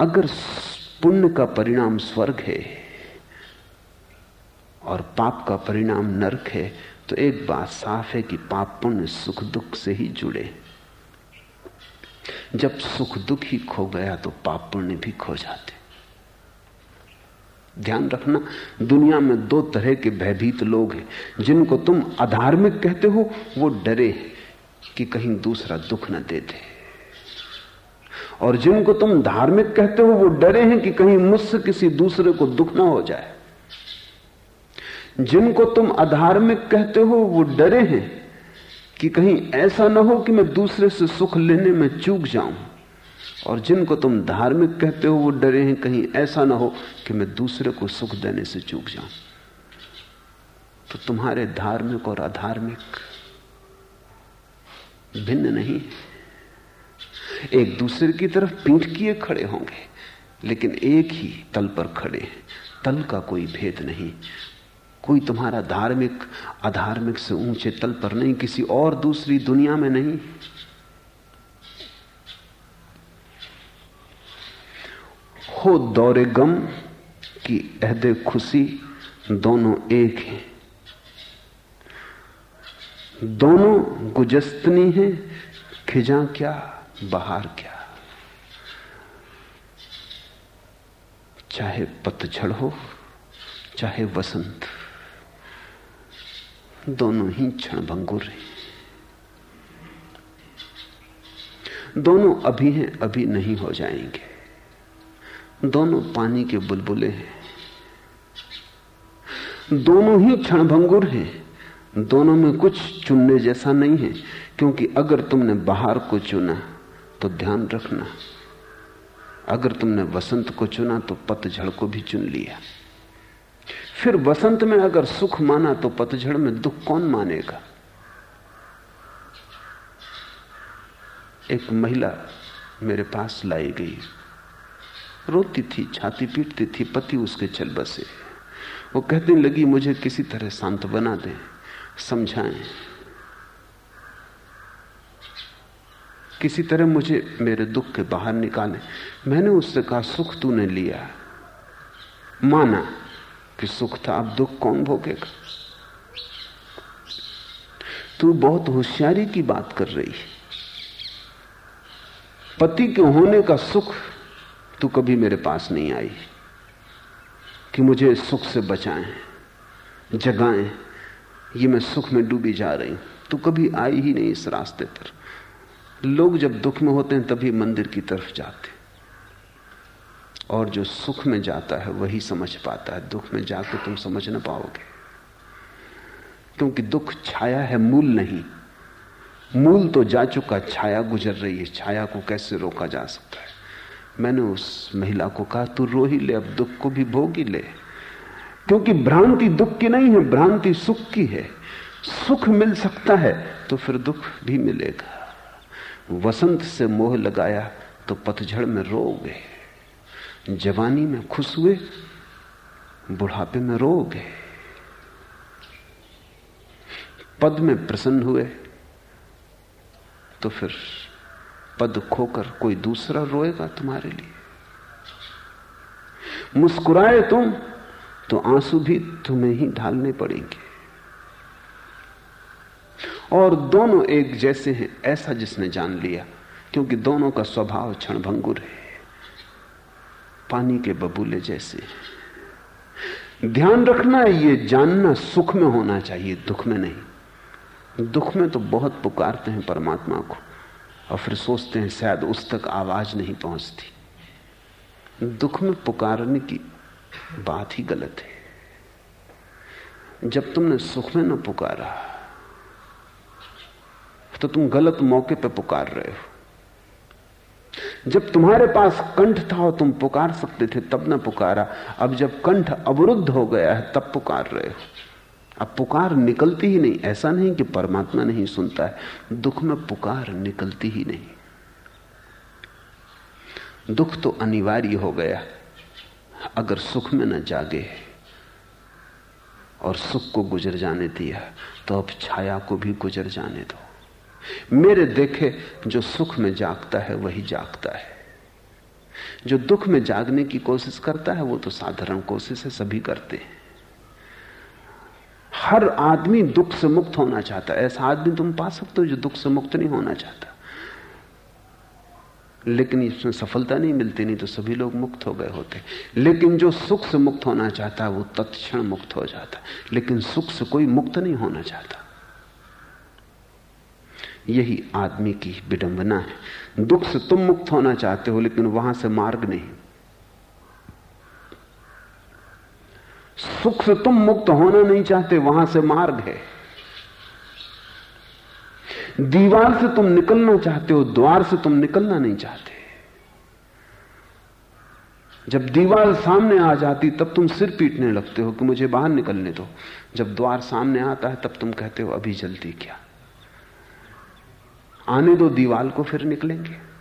अगर पुण्य का परिणाम स्वर्ग है, और पाप का परिणाम नरक है तो एक बात साफ़ है कि पाप पुण्य सुख दुख से ही जुड़े। जब सुख दुख ही खो गया तो पाप पुण्य भी खो जाते। ध्यान रखना, दुनिया में दो तरह के भयभीत लोग हैं। जिनको तुम अधार्मिक कहते हो, वो डरे कि कहीं दूसरा दुख न दे दे। और जिनको तुम धार्मिक कहते हो, वो डरे हैं कि कहीं मुझसे किसी दूसरे को दुख ना हो जाए। जिनको तुम अधार्मिक कहते हो, वो डरे हैं कि कहीं ऐसा ना हो कि मैं दूसरे से सुख लेने में चूक जाऊँ। और जिनको तुम धार्मिक कहते हो, वो डरे हैं कहीं ऐसा ना हो कि मैं दूसरे को सुख देने से चूक जाऊँ। तो तुम्हारे धार्मिक और अधार्मिक भिन्न नहीं एक दूसरे की तरफ़ पीठ किए खड़े होंगे, लेकिन एक ही तल पर खड़े हैं। तल का कोई भेद नहीं। कोई तुम्हारा धार्मिक, अधार्मिक से ऊँचे तल पर नहीं, किसी और दूसरी दुनिया में नहीं। हो दौरे गम की अहदे खुशी दोनों एक हैं। दोनों गुजस्तनी हैं, खिजा क्या, बाहर क्या। चाहे पतझड़ हो, चाहे वसंत दोनों ही क्षण भंगुर हैं। दोनों अभी हैं, अभी नहीं हो जाएँगे। दोनों पानी के बुलबुले हैं। दोनों ही क्षण भंगुर हैं। दोनों में कुछ चुनने जैसा नहीं है, क्योंकि अगर तुमने बाहर को चुना तो ध्यान रखना। अगर तुमने वसंत को चुना तो पतझड़ को भी चुन लिया। फिर वसंत में अगर सुख माना तो पतझड़ में दुख कौन मानेगा? एक महिला मेरे पास लाई गई। रोती थी, छाती पीटती थी, पति उसके चल बसे। वो कहने लगी, मुझे किसी तरह शांत बना दें, समझाएँ। किसी तरह मुझे मेरे दुख के बाहर निकाले। मैंने उससे कहा, सुख तूने लिया, माना। कि सुख था, अब दुख कौन भोगेगा? तू बहुत होशियारी की बात कर रही है। पति के होने का सुख तू कभी मेरे पास नहीं आई कि मुझे सुख से बचाएँ, जगाएँ, ये मैं सुख में डूबी जा रही हूँ। तू कभी आई ही नहीं इस रास्ते पर। लोग जब दुख में होते हैं, तभी मंदिर की तरफ़ जाते और जो सुख में जाता है वही समझ पाता है। दुख में जाके तुम समझ ना पाओगे। क्योंकि दुख छाया है, मूल नहीं। मूल तो जा चुका, छाया गुजर रही है। छाया को कैसे रोका जा सकता है? मैंने उस महिला को कहा, तू रो ही ले, अब दुख को भी भोग ही ले। क्योंकि भ्रांति दुख की नहीं है, भ्रांति सुख की है। सुख मिल सकता है तो फिर दुख भी मिलेगा। वसंत से मोह लगाया तो पतझड़ में रोगे जवानी में खुश हुए, बुढ़ापे में रोगे पद में प्रसन्न हुए तो फिर पद खोकर कोई दूसरा रोएगा तुम्हारे लिए। मुस्कुराए तुम तो आँसू भी तुम्हें ही ढालने पड़ेंगे। और दोनों एक जैसे हैं, ऐसा जिसने जान लिया, क्योंकि दोनों का स्वभाव क्षणभंगुर है। पानी के बबूले जैसे। ध्यान रखना है ये जानना सुख में होना चाहिए, दुख में नहीं। दुख में तो बहुत पुकारते हैं परमात्मा को, और फिर सोचते हैं शायद उस तक आवाज़ नहीं पहुँचती। दुख में पुकारने की बात ही गलत है। जब तुमने सुख में ना पुकारा तो तुम गलत मौके पर पुकार रहे हो। जब तुम्हारे पास कंठ था और तुम पुकार सकते थे, तब न पुकारा। अब जब कंठ अवरुद्ध हो गया है, तब पुकार रहे हो। अब पुकार निकलती ही नहीं। ऐसा नहीं कि परमात्मा नहीं सुनता है। दुख में पुकार निकलती ही नहीं। दुख तो अनिवार्य हो गया। अगर सुख में न जागे और सुख को गुजर जाने दिया तो अब छाया को भी गुजर जाने दो। मेरे देखे जो सुख में जागता है, वही जागता है। जो दुख में जागने की कोशिश करता है, वो तो साधारण कोशिश है, सभी करते हैं। हर आदमी दुख से मुक्त होना चाहता है। ऐसा आदमी तुम पा सकते हो जो दुख से मुक्त नहीं होना चाहता। लेकिन इसमें सफलता नहीं मिलती, नहीं तो सभी लोग मुक्त हो गए होते। लेकिन जो सुख से मुक्त होना चाहता है, वो तत्क्षण मुक्त हो जाता लेकिन सुख से कोई मुक्त नहीं होना चाहता। यही आदमी की विडंबना है। दुख से तुम मुक्त होना चाहते हो, लेकिन वहाँ से मार्ग नहीं। सुख से तुम मुक्त होना नहीं चाहते, वहाँ से मार्ग है। दीवार से तुम निकलना चाहते हो, द्वार से तुम निकलना नहीं चाहते। जब दीवार सामने आ जाती, तब तुम सिर पीटने लगते हो कि मुझे बाहर निकलने दो। जब द्वार सामने आता है, तब तुम कहते हो, अभी जल्दी क्या? आने दो दीवाल को, फिर निकलेंगे।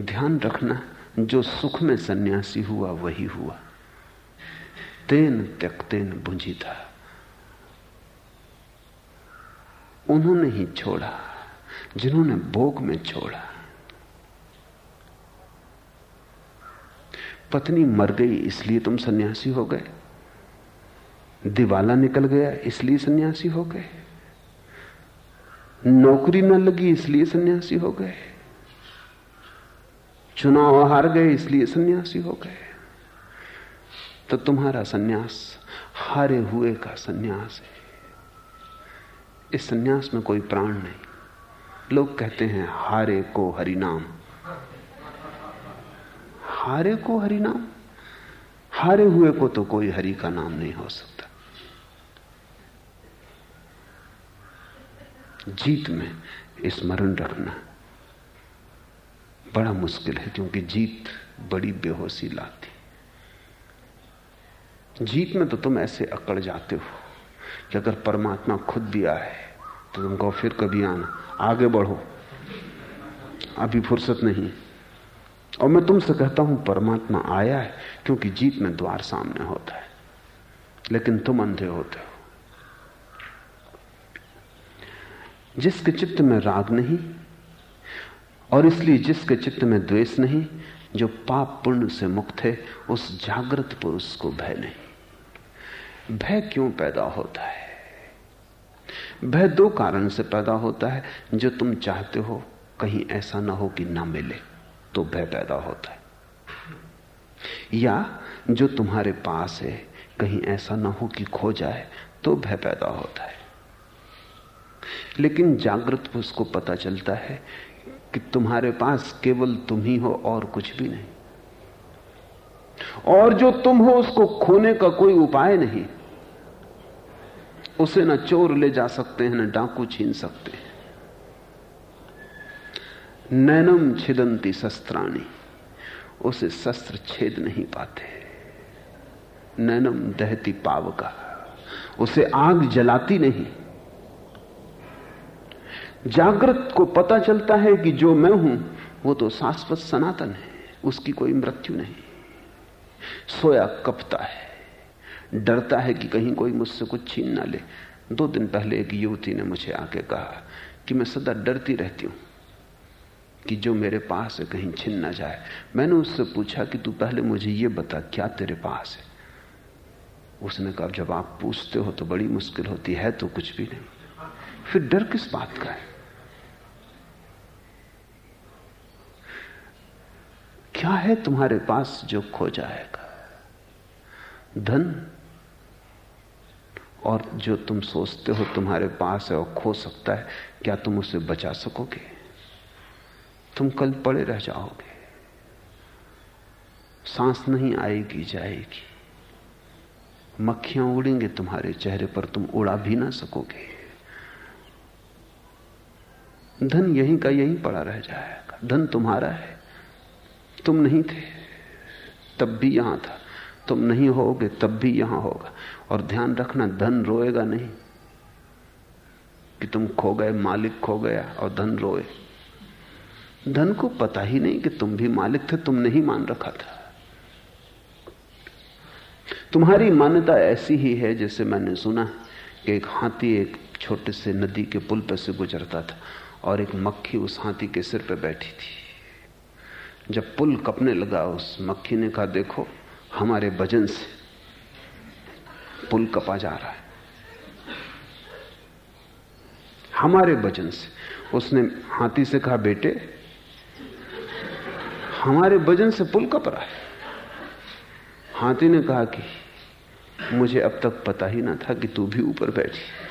ध्यान रखना, जो सुख में सन्यासी हुआ, वही हुआ। तेन त्यक्तेन बुझी था। उन्होंने ही छोड़ा, जिन्होंने भोग में छोड़ा। पत्नी मर गई, इसलिए तुम सन्यासी हो गए। दिवाला निकल गया, इसलिए सन्यासी हो गए। नौकरी न लगी इसलिए सन्यासी हो गए। चुनाव हार गए इसलिए सन्यासी हो गए। तो तुम्हारा सन्यास, हारे हुए का सन्यास है। इस सन्यास में कोई प्राण नहीं। लोग कहते हैं, हारे को हरिनाम। हारे को हरिनाम? हारे हुए को तो कोई हरि का नाम नहीं हो सकता। जीत में स्मरण रखना बड़ा मुश्किल है, क्योंकि जीत बड़ी बेहोशी लाती। जीत में तो तुम ऐसे अकड़ जाते हो कि अगर परमात्मा खुद भी आए तो तुम कहो, फिर कभी आना, आगे बढ़ो, अभी फुर्सत नहीं। और मैं तुमसे कहता हूँ, परमात्मा आया है क्योंकि जीत में द्वार सामने होता है, लेकिन तुम अंधे होते हो। जिसके चित्त में राग नहीं और इसलिए जिसके चित्त में द्वेष नहीं, जो पाप पुण्य से मुक्त है, उस जागृत पुरुष को भय नहीं। भय क्यों पैदा होता है? भय दो कारण से पैदा होता है। जो तुम चाहते हो, कहीं ऐसा ना हो कि ना मिले तो भय पैदा होता है। या जो तुम्हारे पास है, कहीं ऐसा ना हो कि खो जाए तो भय पैदा होता है। लेकिन जागृत पुरुष को पता चलता है कि तुम्हारे पास केवल तुम ही हो और कुछ भी नहीं। और जो तुम हो, उसको खोने का कोई उपाय नहीं। उसे न चोर ले जा सकते हैं, ना डाकू छीन सकते हैं। नैनम छिदंती शस्त्राणी, उसे शस्त्र छेद नहीं पाते। नैनम दहती पाव का उसे आग जलाती नहीं। जागृत को पता चलता है कि जो मैं हूँ, वो तो शाश्वत सनातन है, उसकी कोई मृत्यु नहीं। सोया कपता है, डरता है कि कहीं कोई मुझसे कुछ छीन ना ले। दो दिन पहले एक युवती ने मुझे आके कहा कि मैं सदा डरती रहती हूँ कि जो मेरे पास है कहीं छिन ना जाए। मैंने उससे पूछा कि तू पहले मुझे ये बता, क्या तेरे पास है? उसने कहा, जब आप पूछते हो तो बड़ी मुश्किल होती है तो कुछ भी नहीं। फिर डर किस बात का है? क्या है तुम्हारे पास जो खो जाएगा? धन और जो तुम सोचते हो तुम्हारे पास है और खो सकता है, क्या तुम उसे बचा सकोगे? तुम कल पड़े रह जाओगे। सांस नहीं आएगी, जाएगी। मक्खियाँ उड़ेंगे तुम्हारे चेहरे पर, तुम उड़ा भी ना सकोगे। धन यहीं का यहीं पड़ा रह जाएगा। धन तुम्हारा है। तुम नहीं थे। तब भी यहाँ था। तुम नहीं होगे, तब भी यहाँ होगा। और ध्यान रखना, धन रोएगा नहीं। कि तुम खो गए, मालिक खो गया और धन रोए। धन को पता ही नहीं कि तुम भी मालिक थे तुमने ही मान रखा था। तुम्हारी मान्यता ऐसी ही है, जैसे मैंने सुना, कि एक हाथी एक छोटे से नदी के पुल पर से गुजरता था और एक मक्खी उस हाथी के सिर पर बैठी थी। जब पुल कपने लगा उस मक्खी ने कहा, देखो, हमारे भजन से पुल कपा जा रहा है। हमारे भजन से। उसने हाथी से कहा, बेटे, हमारे भजन से पुल कप रहा है। हाथी ने कहा कि, मुझे अब तक पता ही ना था कि तू भी ऊपर बैठी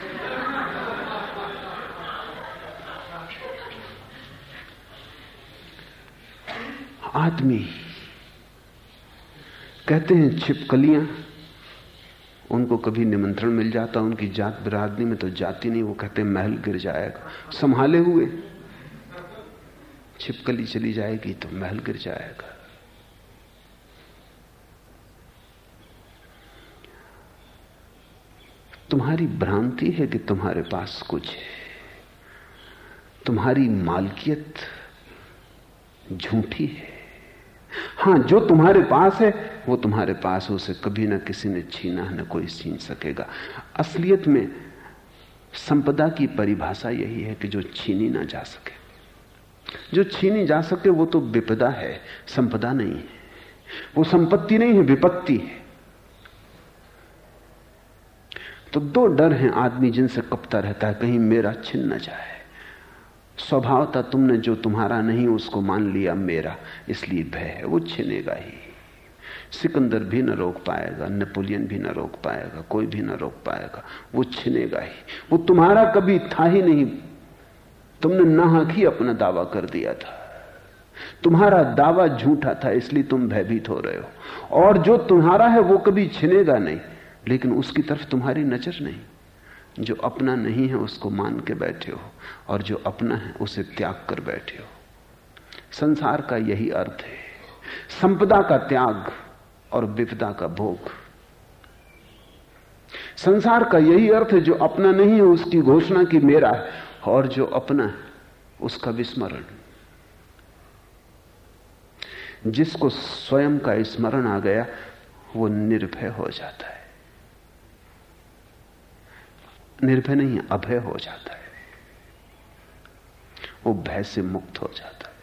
आदमी। कहते हैं छिपकलियाँ, उनको कभी निमंत्रण मिल जाता, उनकी जात बिरादरी में तो जाती नहीं, वो कहते महल गिर जाएगा। संभाले हुए, छिपकली चली जाएगी तो महल गिर जाएगा। तुम्हारी भ्रांति है कि तुम्हारे पास कुछ है। तुम्हारी मालकियत झूठी है। हाँ, जो तुम्हारे पास है, वो तुम्हारे पास उसे कभी ना किसी ने छीना, ना कोई छीन सकेगा। असलियत में संपदा की परिभाषा यही है कि जो छीनी ना जा सके। जो छीनी जा सके, वो तो विपदा है, संपदा नहीं है। वो संपत्ति नहीं है, विपत्ति है। तो दो डर हैं आदमी जिनसे कपता रहता है, कहीं मेरा छिन न जाए। स्वभावता तुमने जो तुम्हारा नहीं, उसको मान लिया मेरा, इसलिए भय है, वो छिनेगा ही। सिकंदर भी न रोक पाएगा, नेपोलियन भी न रोक पाएगा, कोई भी न रोक पाएगा, वो छिनेगा ही। वो तुम्हारा कभी था ही नहीं। तुमने नाहक ही अपना दावा कर दिया था। तुम्हारा दावा झूठा था, इसलिए तुम भयभीत हो रहे हो। और जो तुम्हारा है, वो कभी छिनेगा नहीं, लेकिन उसकी तरफ़ तुम्हारी नज़र नहीं। जो अपना नहीं है उसको मान के बैठे हो और जो अपना है उसे त्याग कर बैठे हो। संसार का यही अर्थ है। संपदा का त्याग और विपदा का भोग। संसार का यही अर्थ है जो अपना नहीं है उसकी घोषणा की मेरा है और जो अपना है उसका विस्मरण। जिसको स्वयं का स्मरण आ गया, वो निर्भय हो जाता है। निर्भय नहीं, अभय हो जाता है। वो भय से मुक्त हो जाता है।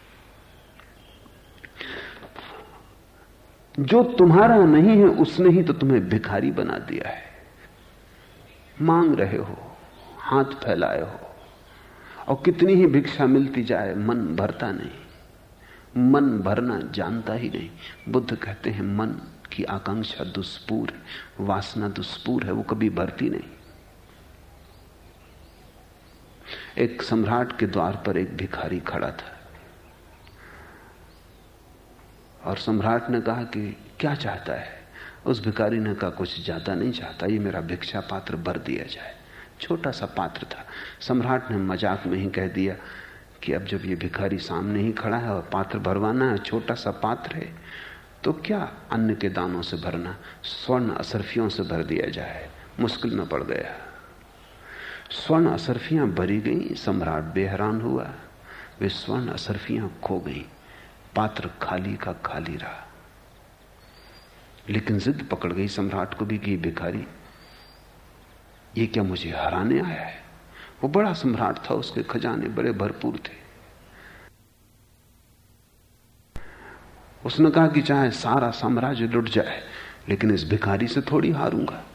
जो तुम्हारा नहीं है, उसने ही तो तुम्हें भिखारी बना दिया है। मांग रहे हो, हाथ फैलाए हो, और कितनी ही भिक्षा मिलती जाए, मन भरता नहीं। मन भरना जानता ही नहीं। बुद्ध कहते हैं, मन की आकांक्षा दुष्पूर वासना दुष्पूर है, वो कभी भरती नहीं। एक सम्राट के द्वार पर एक भिखारी खड़ा था। और सम्राट ने कहा कि क्या चाहता है? उस भिखारी ने कहा, कुछ ज़्यादा नहीं चाहता, ये मेरा भिक्षा पात्र भर दिया जाए। छोटा सा पात्र था। सम्राट ने मज़ाक में ही कह दिया कि अब जब ये भिखारी सामने ही खड़ा है और पात्र भरवाना है, छोटा सा पात्र है तो क्या अन्न के दानों से भरना, स्वर्ण असरफियों से भर दिया जाए? मुश्किल में पड़ गया। स्वर्ण असरफियाँ भरी गई, सम्राट बेहरान हुआ। वे स्वर्ण असरफियाँ खो गई, पात्र खाली का खाली रहा। लेकिन जिद पकड़ गई सम्राट को भी कि, भिखारी, ये क्या मुझे हराने आया है? वो बड़ा सम्राट था, उसके खजाने बड़े भरपूर थे। उसने कहा कि चाहे सारा साम्राज्य लुट जाए, लेकिन इस भिखारी से थोड़ी हारूँगा।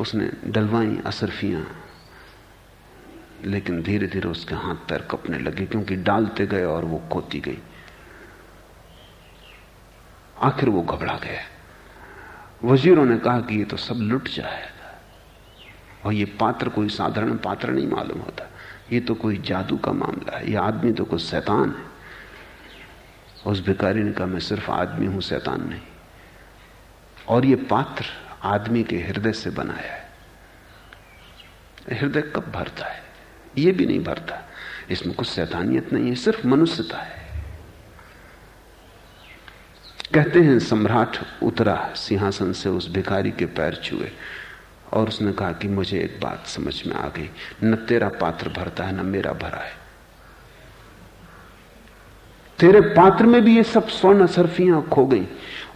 उसने डलवाई असरफियाँ लेकिन धीरे धीरे उसके हाथ पैर कपने लगे क्योंकि डालते गए और वो खोती गई। आखिर वो घबरा गया। वजीरों ने कहा कि ये तो सब लुट जाएगा। और ये पात्र कोई साधारण पात्र नहीं मालूम होता। ये तो कोई जादू का मामला है। ये आदमी तो कोई शैतान है। उस भिकारी ने कहा मैं सिर्फ़ आदमी हूँ, शैतान नहीं। और ये पात्र आदमी के हृदय से बनाया है। हृदय कब भरता है? ये भी नहीं भरता। इसमें कुछ शैतानियत नहीं है, सिर्फ़ मनुष्यता है। कहते हैं, सम्राट उतरा सिंहासन से उस भिखारी के पैर छुए और उसने कहा कि मुझे एक बात समझ में आ गई, न तेरा पात्र भरता है, न मेरा भरा है। तेरे पात्र में भी ये सब स्वर्ण सरफियाँ खो गई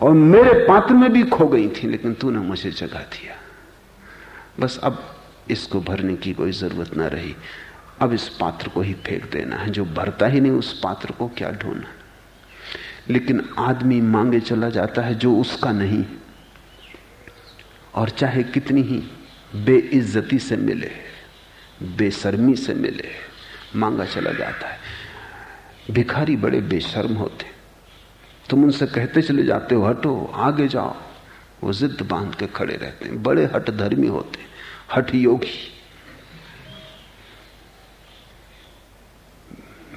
और मेरे पात्र में भी खो गई थी, लेकिन तूने मुझे जगा दिया। बस अब इसको भरने की कोई ज़रूरत ना रही। अब इस पात्र को ही फेंक देना है। जो भरता ही नहीं, उस पात्र को क्या ढूंढना लेकिन आदमी मांगे चला जाता है जो उसका नहीं। और चाहे कितनी ही बेइज्जती से मिले, बेशर्मी से मिले, मांगा चला जाता है। भिखारी बड़े बेशर्म होते तुम उनसे कहते चले जाते हो, हटो, आगे जाओ। वो जिद बाँध के खड़े रहते हैं। बड़े हट धर्मी होते हठ योगी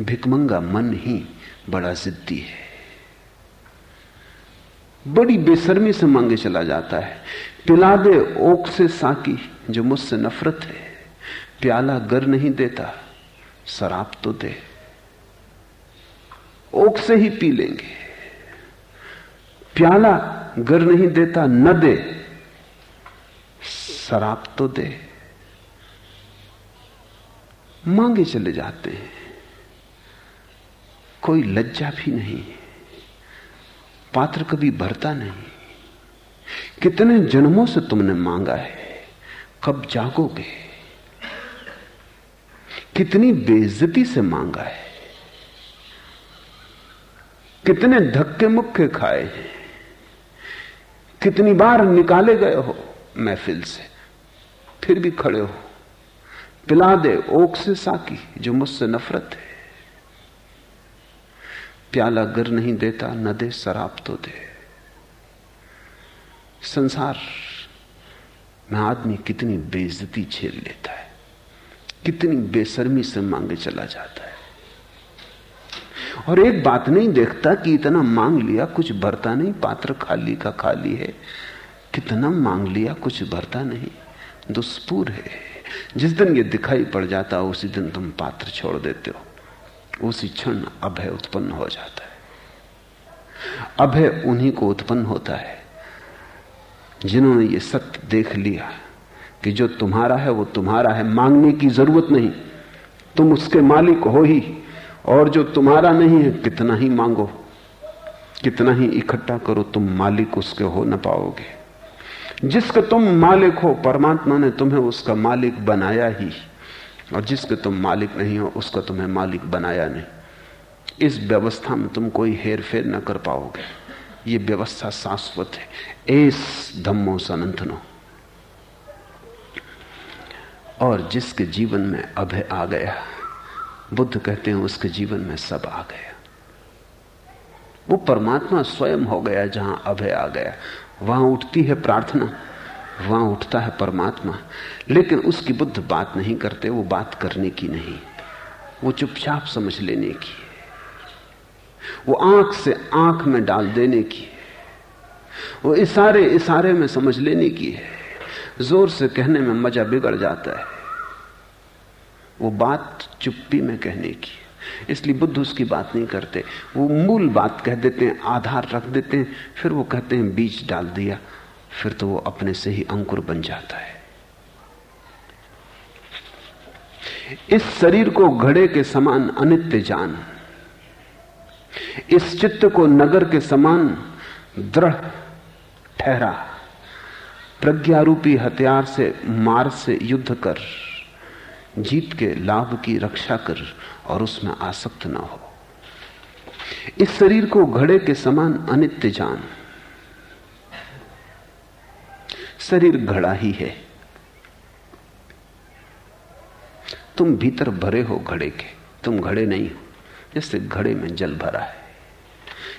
भिकमंगा मन ही बड़ा जिद्दी है। बड़ी बेशर्मी से मांगे चला जाता है। पिला दे ओक से साकी जो मुझसे नफरत है। प्याला गर नहीं देता, शराब तो दे। ओक से ही पी लेंगे। प्याला गर नहीं देता, न दे। शराब तो दे। मांगे चले जाते हैं। कोई लज्जा भी नहीं, पात्र कभी भरता नहीं। कितने जन्मों से तुमने मांगा है, कब जागोगे? कितनी बेइज्जती से मांगा है, कितने धक्के मुक्के खाए हैं। कितनी बार निकाले गए हो महफिल से, फिर भी खड़े हो। पिला दे ओक से साकी जो मुझसे नफरत है। प्याला गिर नहीं देता, न दे, शराब तो दे। संसार में आदमी कितनी बेइज्जती झेल लेता है, कितनी बेशर्मी से मांगे चला जाता है। और एक बात नहीं देखता कि इतना मांग लिया, कुछ भरता नहीं, पात्र खाली का खाली है। कितना मांग लिया, कुछ भरता नहीं, दुष्पूर है। जिस दिन ये दिखाई पड़ जाता, उसी दिन तुम पात्र छोड़ देते हो। उसी क्षण अभय उत्पन्न हो जाता है। अभय उन्हीं को उत्पन्न होता है जिन्होंने ये सत्य देख लिया कि जो तुम्हारा है, वो तुम्हारा है, मांगने की ज़रूरत नहीं। तुम उसके मालिक हो ही, और जो तुम्हारा नहीं है, कितना ही मांगो, कितना ही इकट्ठा करो, तुम मालिक उसके हो ना पाओगे। जिसके तुम मालिक हो, परमात्मा ने तुम्हें उसका मालिक बनाया ही। और जिसके तुम मालिक नहीं हो, उसका तुम्हें मालिक बनाया नहीं। इस व्यवस्था में तुम कोई हेर फेर न कर पाओगे। ये व्यवस्था शाश्वत है। एस धम्मो सनंथनो और जिसके जीवन में अभय आ गया, बुद्ध कहते हैं उसके जीवन में सब आ गया। वो परमात्मा स्वयं हो गया जहाँ अभय आ गया। वहाँ उठती है प्रार्थना। वहाँ उठता है परमात्मा, लेकिन उसकी बुद्ध बात नहीं करते, वो बात करने की नहीं। वो चुपचाप समझ लेने की वो आँख से आँख में डाल देने की वो इशारे इशारे में समझ लेने की है। ज़ोर से कहने में मज़ा बिगड़ जाता है। वो बात चुप्पी में कहने की इसलिए बुद्ध उसकी बात नहीं करते। वो मूल बात कह देते हैं, आधार रख देते हैं, फिर वो कहते हैं, बीज डाल दिया। फिर तो वो अपने से ही अंकुर बन जाता है। इस शरीर को घड़े के समान अनित्य जान, इस चित्त को नगर के समान दृढ़ ठहरा, प्रज्ञारूपी हथियार से मार से युद्ध कर, जीत के लाभ की रक्षा कर और उसमें आसक्त ना हो। इस शरीर को घड़े के समान अनित्य जान शरीर घड़ा ही है। तुम भीतर भरे हो घड़े के, तुम घड़े नहीं हो, जैसे घड़े में जल भरा है।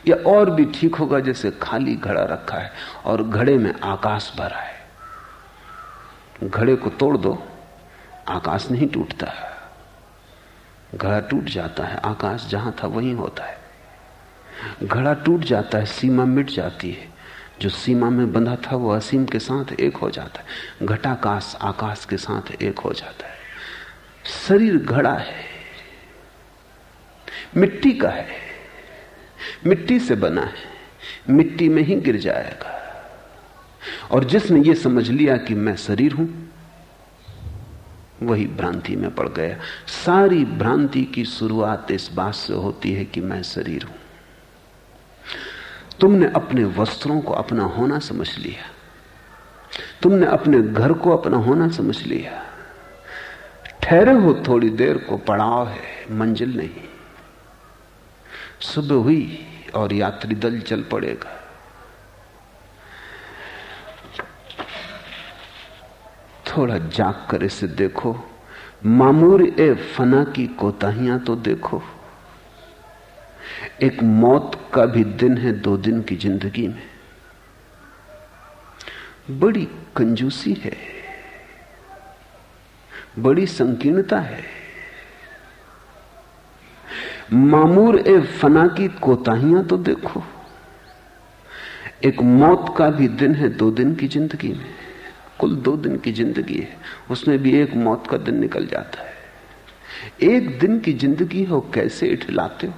या और भी ठीक होगा जैसे खाली घड़ा रखा है और घड़े में आकाश भरा है। घड़े को तोड़ दो, आकाश नहीं टूटता। घड़ा टूट जाता है, आकाश जहाँ था वहीं होता है। घड़ा टूट जाता है, सीमा मिट जाती है। जो सीमा में बंधा था, वो असीम के साथ एक हो जाता है। घटाकाश आकाश के साथ एक हो जाता है। शरीर घड़ा है। मिट्टी का है। मिट्टी से बना है। मिट्टी में ही गिर जाएगा। और जिसने ये समझ लिया कि मैं शरीर हूँ, वही भ्रांति में पड़ गया। सारी भ्रांति की शुरुआत इस बात से होती है कि मैं शरीर हूँ। तुमने अपने वस्त्रों को अपना होना समझ लिया। तुमने अपने घर को अपना होना समझ लिया। ठहरे हो थोड़ी देर को पड़ाव है, मंजिल नहीं। सुबह हुई और यात्री दल चल पड़ेगा। थोड़ा जाग कर इसे देखो। मामूर ए फना की कोताहियाँ तो देखो। एक मौत का भी दिन है दो दिन की ज़िंदगी में। बड़ी कंजूसी है, बड़ी संकीर्णता है। मामूर ए फना की कोताहियाँ तो देखो, एक मौत का भी दिन है दो दिन की ज़िंदगी में। कुल दो दिन की ज़िंदगी है, उसमें भी एक मौत का दिन निकल जाता है। एक दिन की ज़िंदगी हो कैसे इठलाते हो?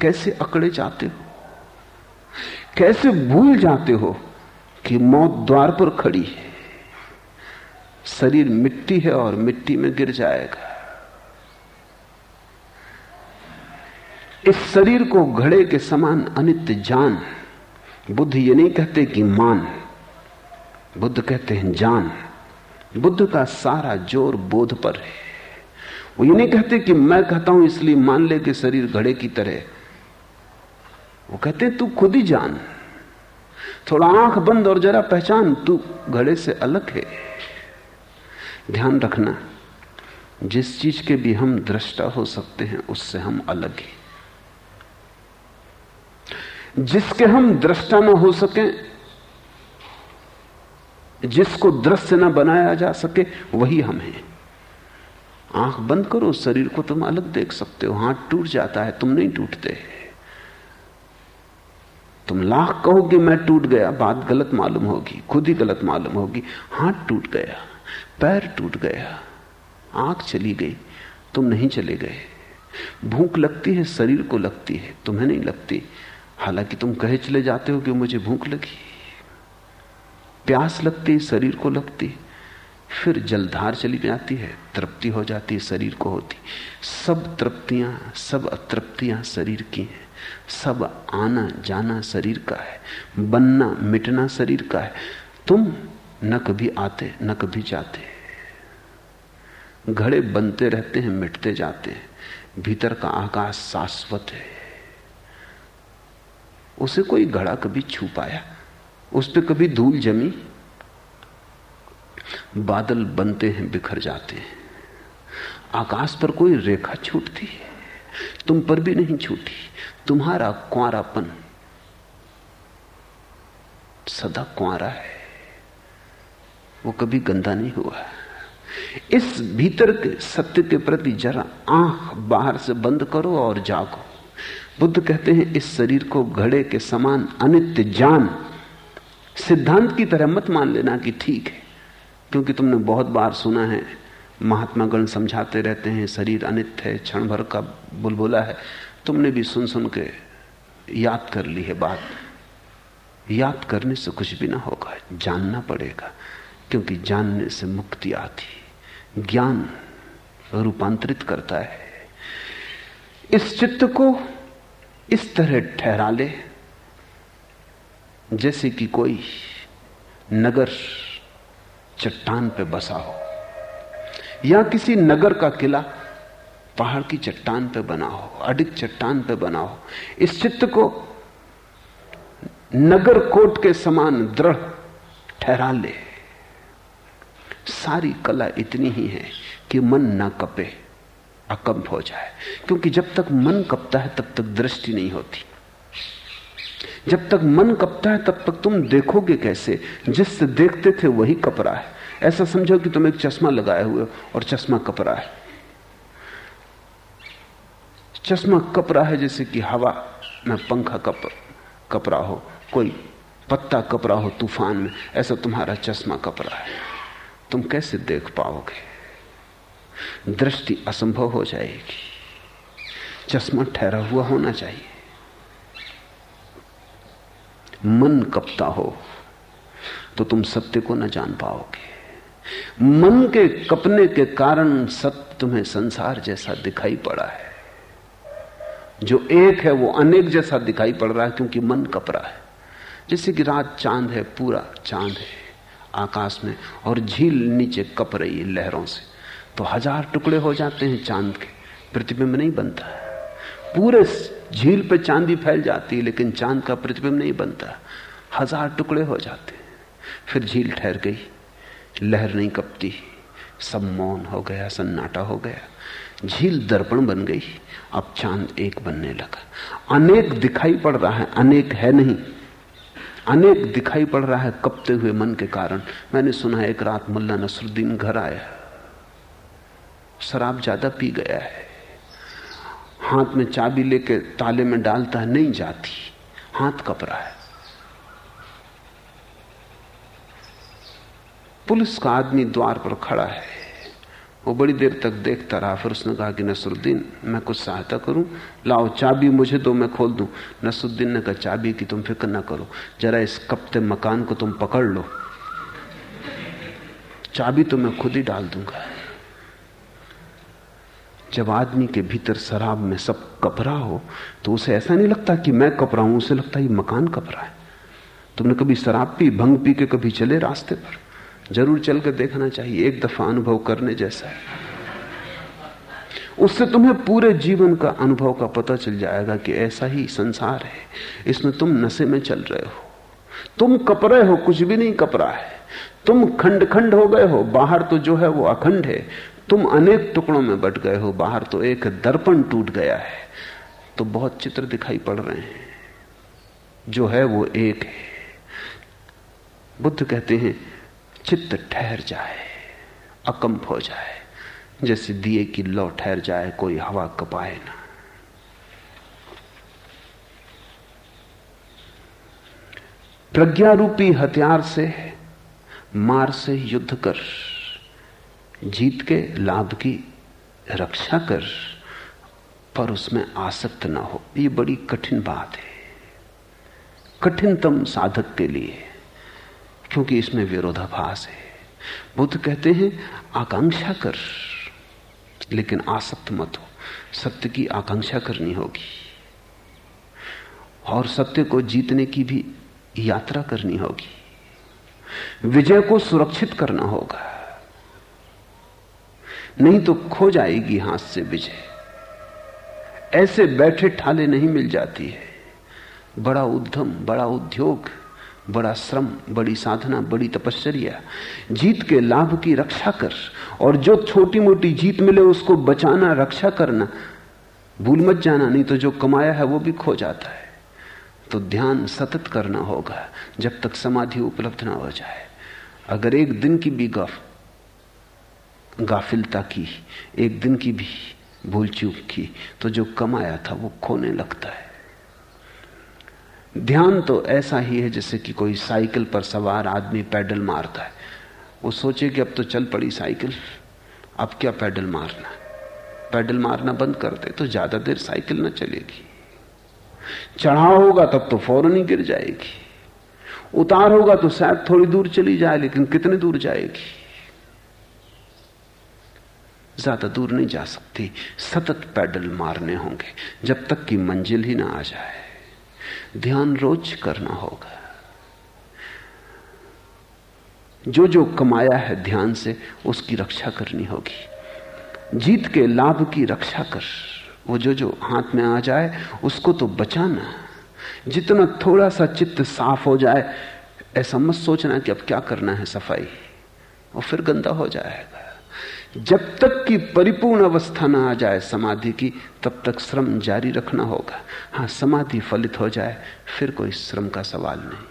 कैसे अकड़े जाते हो? कैसे भूल जाते हो कि मौत द्वार पर खड़ी है? शरीर मिट्टी है और मिट्टी में गिर जाएगा। इस शरीर को घड़े के समान अनित्य जान, बुद्ध ये नहीं कहते कि मान, बुद्ध कहते हैं जान। बुद्ध का सारा ज़ोर बोध पर है। वो ये नहीं कहते कि मैं कहता हूँ इसलिए मान ले कि शरीर घड़े की तरह वो कहते, तू खुद ही जान। थोड़ा आँख बंद और जरा पहचान, तू घड़े से अलग है। ध्यान रखना, जिस चीज़ के भी हम दृष्टा हो सकते हैं, उससे हम अलग हैं। जिसके हम दृष्टा न हो सके, जिसको दृश्य न बनाया जा सके, वही हम हैं। आँख बंद करो, शरीर को तुम अलग देख सकते हो, हाथ टूट जाता है, तुम नहीं टूटते। तुम लाख कहो कि मैं टूट गया। बात गलत मालूम होगी, खुद ही गलत मालूम होगी। हाथ टूट गया, पैर टूट गया, आँख चली गई, तुम नहीं चले गए। भूख लगती है, शरीर को लगती है, तुम्हें नहीं लगती। हालाँकि तुम कहे चले जाते हो कि मुझे भूख लगी। प्यास लगती है, शरीर को लगती फिर जलधार चली जाती है, तृप्ति हो जाती है, शरीर को होती। सब तृप्तियाँ, सब अतृप्तियाँ शरीर की हैं। सब आना जाना शरीर का है, बनना मिटना शरीर का है। तुम न कभी आते, न कभी जाते। घड़े बनते रहते हैं, मिटते जाते हैं। भीतर का आकाश शाश्वत है। उसे कोई घड़ा कभी छू पाया? उस पर कभी धूल जमी? बादल बनते हैं, बिखर जाते हैं। आकाश पर कोई रेखा छूटती है? तुम पर भी नहीं छूटी। तुम्हारा कुआरापन सदा कुआरा है। वो कभी गंदा नहीं हुआ इस भीतर के सत्य के प्रति जरा आँख बाहर से बंद करो और जागो। बुद्ध कहते हैं, इस शरीर को घड़े के समान अनित्य जान सिद्धांत की तरह मत मान लेना कि ठीक है, क्योंकि तुमने बहुत बार सुना है, महात्मा गण समझाते रहते हैं, शरीर अनित्य है, क्षण भर का बुलबुला है। तुमने भी सुन सुन के याद कर ली है बात। याद करने से कुछ भी ना होगा, जानना पड़ेगा, क्योंकि जानने से मुक्ति आती ज्ञान रूपांतरित करता है। इस चित्त को इस तरह ठहरा ले, जैसे कि कोई नगर चट्टान पे बसा हो, या किसी नगर का किला पहाड़ की चट्टान पर बना हो अडिक चट्टान पर बना हो। इस चित्त को नगर कोट के समान दृढ़ ठहरा ले। सारी कला इतनी ही है कि मन ना कपे, अकंप हो जाए। क्योंकि जब तक मन कपता है, तब तक दृष्टि नहीं होती। जब तक मन कपता है, तब तक तुम देखोगे कैसे? जिससे देखते थे, वही कपरा है। ऐसा समझो कि तुम एक चश्मा लगाए हुए और चश्मा कपरा है। चश्मा कपरा है जैसे कि हवा में पंखा कप कप रहा हो, कोई पत्ता कप रहा हो तूफ़ान में, ऐसा तुम्हारा चश्मा कपरा है। तुम कैसे देख पाओगे? दृष्टि असंभव हो जाएगी। चश्मा ठहरा हुआ होना चाहिए। मन कपता हो तो तुम सत्य को न जान पाओगे। मन के कपने के कारण सत्य तुम्हें संसार जैसा दिखाई पड़ा है। जो एक है वो अनेक जैसा दिखाई पड़ रहा है क्योंकि मन कपरा है। जैसे कि रात चाँद है, पूरा चाँद है आकाश में और झील नीचे कप रही है लहरों से। तो हज़ार टुकड़े हो जाते हैं चाँद के, प्रतिबिंब नहीं बनता। पूरे झील पे चांदी फैल जाती है, लेकिन चाँद का प्रतिबिंब नहीं बनता। हज़ार टुकड़े हो जाते हैं। फिर झील ठहर गई, लहर नहीं कपती। सब मौन हो गया, सन्नाटा हो गया। झील दर्पण बन गई। अब चाँद एक बनने लगा। अनेक दिखाई पड़ रहा है, अनेक है नहीं। अनेक दिखाई पड़ रहा है कपते हुए मन के कारण। मैंने सुना एक रात मुल्ला नसरुद्दीन घर आया। शराब ज़्यादा पी गया है। हाथ में चाबी लेके ताले में डालता है, नहीं जाती। हाथ कप रहा है। पुलिस का आदमी द्वार पर खड़ा है। वो बड़ी देर तक देखता रहा। फिर उसने कहा कि नसरुद्दीन, मैं कुछ सहायता करूँ? लाओ चाबी मुझे दो, मैं खोल दूँ। नसरुद्दीन ने कहा, चाबी की तुम फ़िक्र ना करो। जरा इस कपते मकान को तुम पकड़ लो। चाबी तो मैं खुद ही डाल दूँगा। जब आदमी के भीतर शराब में सब कपरा हो तो उसे ऐसा नहीं लगता कि मैं कपरा हूँ उसे लगता है मकान कपरा है। तुमने कभी शराब पी, भंग पी के कभी चले रास्ते पर? ज़रूर चलकर देखना चाहिए, एक दफ़ा अनुभव करने जैसा है। उससे तुम्हें पूरे जीवन का अनुभव का पता चल जाएगा कि ऐसा ही संसार है। इसमें तुम नशे में चल रहे हो। तुम कपरे हो, कुछ भी नहीं कपरा है। तुम खंड खंड हो गए हो, बाहर तो जो है वो अखंड है। तुम अनेक टुकड़ों में बट गए हो, बाहर तो एक दर्पण टूट गया है। तो बहुत चित्र दिखाई पड़ रहे हैं। जो है वो एक है। बुद्ध कहते हैं चित्त ठहर जाए, अकंप हो जाए, जैसे दिए की लौ ठहर जाए, कोई हवा कपाए ना। प्रज्ञा रूपी हथियार से, मार से युद्ध कर, जीत के लाभ की रक्षा कर, पर उसमें आसक्त ना हो, ये बड़ी कठिन बात है। कठिनतम साधक के लिए क्योंकि इसमें विरोधाभास है। बुद्ध कहते हैं, आकांक्षा कर। लेकिन आसक्त मत हो। सत्य की आकांक्षा करनी होगी। और सत्य को जीतने की भी यात्रा करनी होगी। विजय को सुरक्षित करना होगा। नहीं तो खो जाएगी हाथ से विजय। ऐसे बैठे ठाले नहीं मिल जाती है। बड़ा उद्यम, बड़ा उद्योग। बड़ा श्रम, बड़ी साधना, बड़ी तपश्चर्या। जीत के लाभ की रक्षा कर और जो छोटी मोटी जीत मिले उसको बचाना, रक्षा करना। भूल मत जाना, नहीं तो जो कमाया है वो भी खो जाता है। तो ध्यान सतत करना होगा, जब तक समाधि उपलब्ध ना हो जाए। अगर एक दिन की भी गाफ, गाफिलता की, एक दिन की भी भूल चूक की तो जो कमाया था वो खोने लगता है। ध्यान तो ऐसा ही है जैसे कि कोई साइकिल पर सवार आदमी पैडल मारता है। वो सोचे कि अब तो चल पड़ी साइकिल, अब क्या पैडल मारना पैडल मारना बंद कर दे तो ज़्यादा देर साइकिल ना चलेगी। चढ़ाव होगा तब तो फ़ौरन ही गिर जाएगी। उतार होगा तो शायद थोड़ी दूर चली जाए, लेकिन कितने दूर जाएगी? ज़्यादा दूर नहीं जा सकती। सतत पैडल मारने होंगे, जब तक कि मंजिल ही ना आ जाए। ध्यान रोज करना होगा। जो जो कमाया है ध्यान से, उसकी रक्षा करनी होगी। जीत के लाभ की रक्षा कर। वो जो जो हाथ में आ जाए, उसको तो बचाना। जितना थोड़ा सा चित्त साफ़ हो जाए, ऐसा मत सोचना कि अब क्या करना है सफ़ाई। और फिर गंदा हो जाएगा। जब तक कि परिपूर्ण अवस्था ना आ जाए समाधि की, तब तक श्रम जारी रखना होगा। हाँ, समाधि फलित हो जाए, फिर कोई श्रम का सवाल नहीं।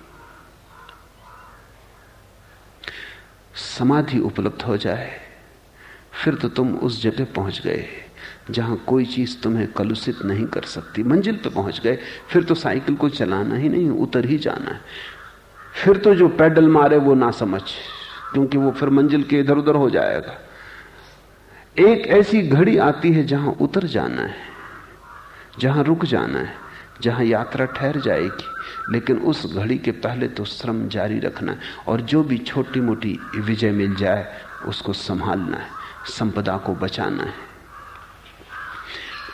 समाधि उपलब्ध हो जाए, फिर तो तुम उस जगह पहुँच गए, जहाँ कोई चीज़ तुम्हें कलुषित नहीं कर सकती। मंजिल पे पहुँच गए, फिर तो साइकिल को चलाना ही नहीं, उतर ही जाना। है फिर तो जो पैडल मारे वो ना समझ, क्योंकि वो फिर मंजिल के इधर उधर हो जाएगा। एक ऐसी घड़ी आती है जहाँ उतर जाना है, जहाँ रुक जाना है, जहाँ यात्रा ठहर जाएगी, लेकिन उस घड़ी के पहले तो श्रम जारी रखना है और जो भी छोटी मोटी विजय मिल जाए, उसको संभालना है, संपदा को बचाना है।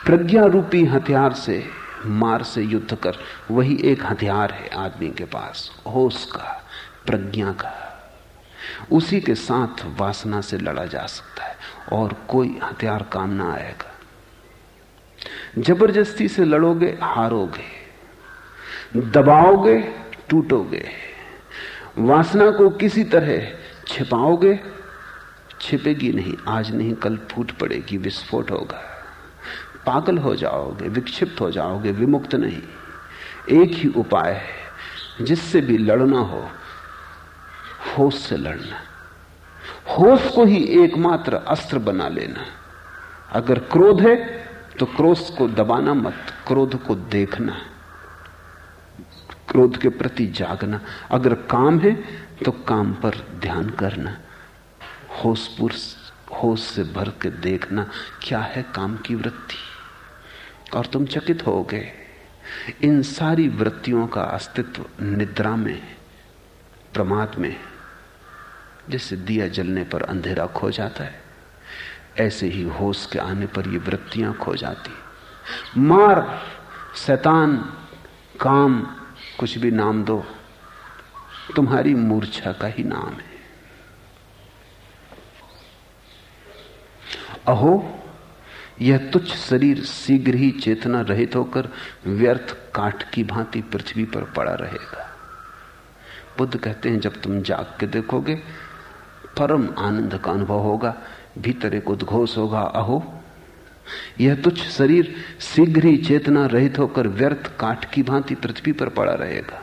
प्रज्ञा रूपी हथियार से, मार से युद्ध कर, वही एक हथियार है आदमी के पास, होश का, प्रज्ञा का। उसी के साथ वासना से लड़ा जा सकता है। और कोई हथियार काम ना आएगा। ज़बरदस्ती से लड़ोगे, हारोगे, दबाओगे, टूटोगे, वासना को किसी तरह छिपाओगे, छिपेगी नहीं, आज नहीं, कल फूट पड़ेगी, विस्फोट होगा। पागल हो जाओगे, विक्षिप्त हो जाओगे, विमुक्त नहीं। एक ही उपाय है, जिससे भी लड़ना हो, होश से लड़ना। होश को ही एकमात्र अस्त्र बना लेना अगर क्रोध है तो क्रोध को दबाना मत, क्रोध को देखना क्रोध के प्रति जागना। अगर काम है तो काम पर ध्यान करना। होशपुर होश से भर के देखना, क्या है काम की वृत्ति? और तुम चकित हो गए। इन सारी वृत्तियों का अस्तित्व निद्रा में, प्रमाद में जैसे दिया जलने पर अंधेरा खो जाता है। ऐसे ही होश के आने पर ये वृत्तियाँ खो जाती मार, शैतान, काम, कुछ भी नाम दो। तुम्हारी मूर्छा का ही नाम है। अहो, यह तुच्छ शरीर शीघ्र ही चेतना रहित होकर व्यर्थ काठ की भांति पृथ्वी पर पड़ा रहेगा। बुद्ध कहते हैं, जब तुम जाग के देखोगे परम आनंद का अनुभव होगा, भीतर एक उद्घोष होगा, अहो। यह तुच्छ शरीर शीघ्र ही चेतना रहित होकर व्यर्थ काठ की भांति पृथ्वी पर पड़ा रहेगा।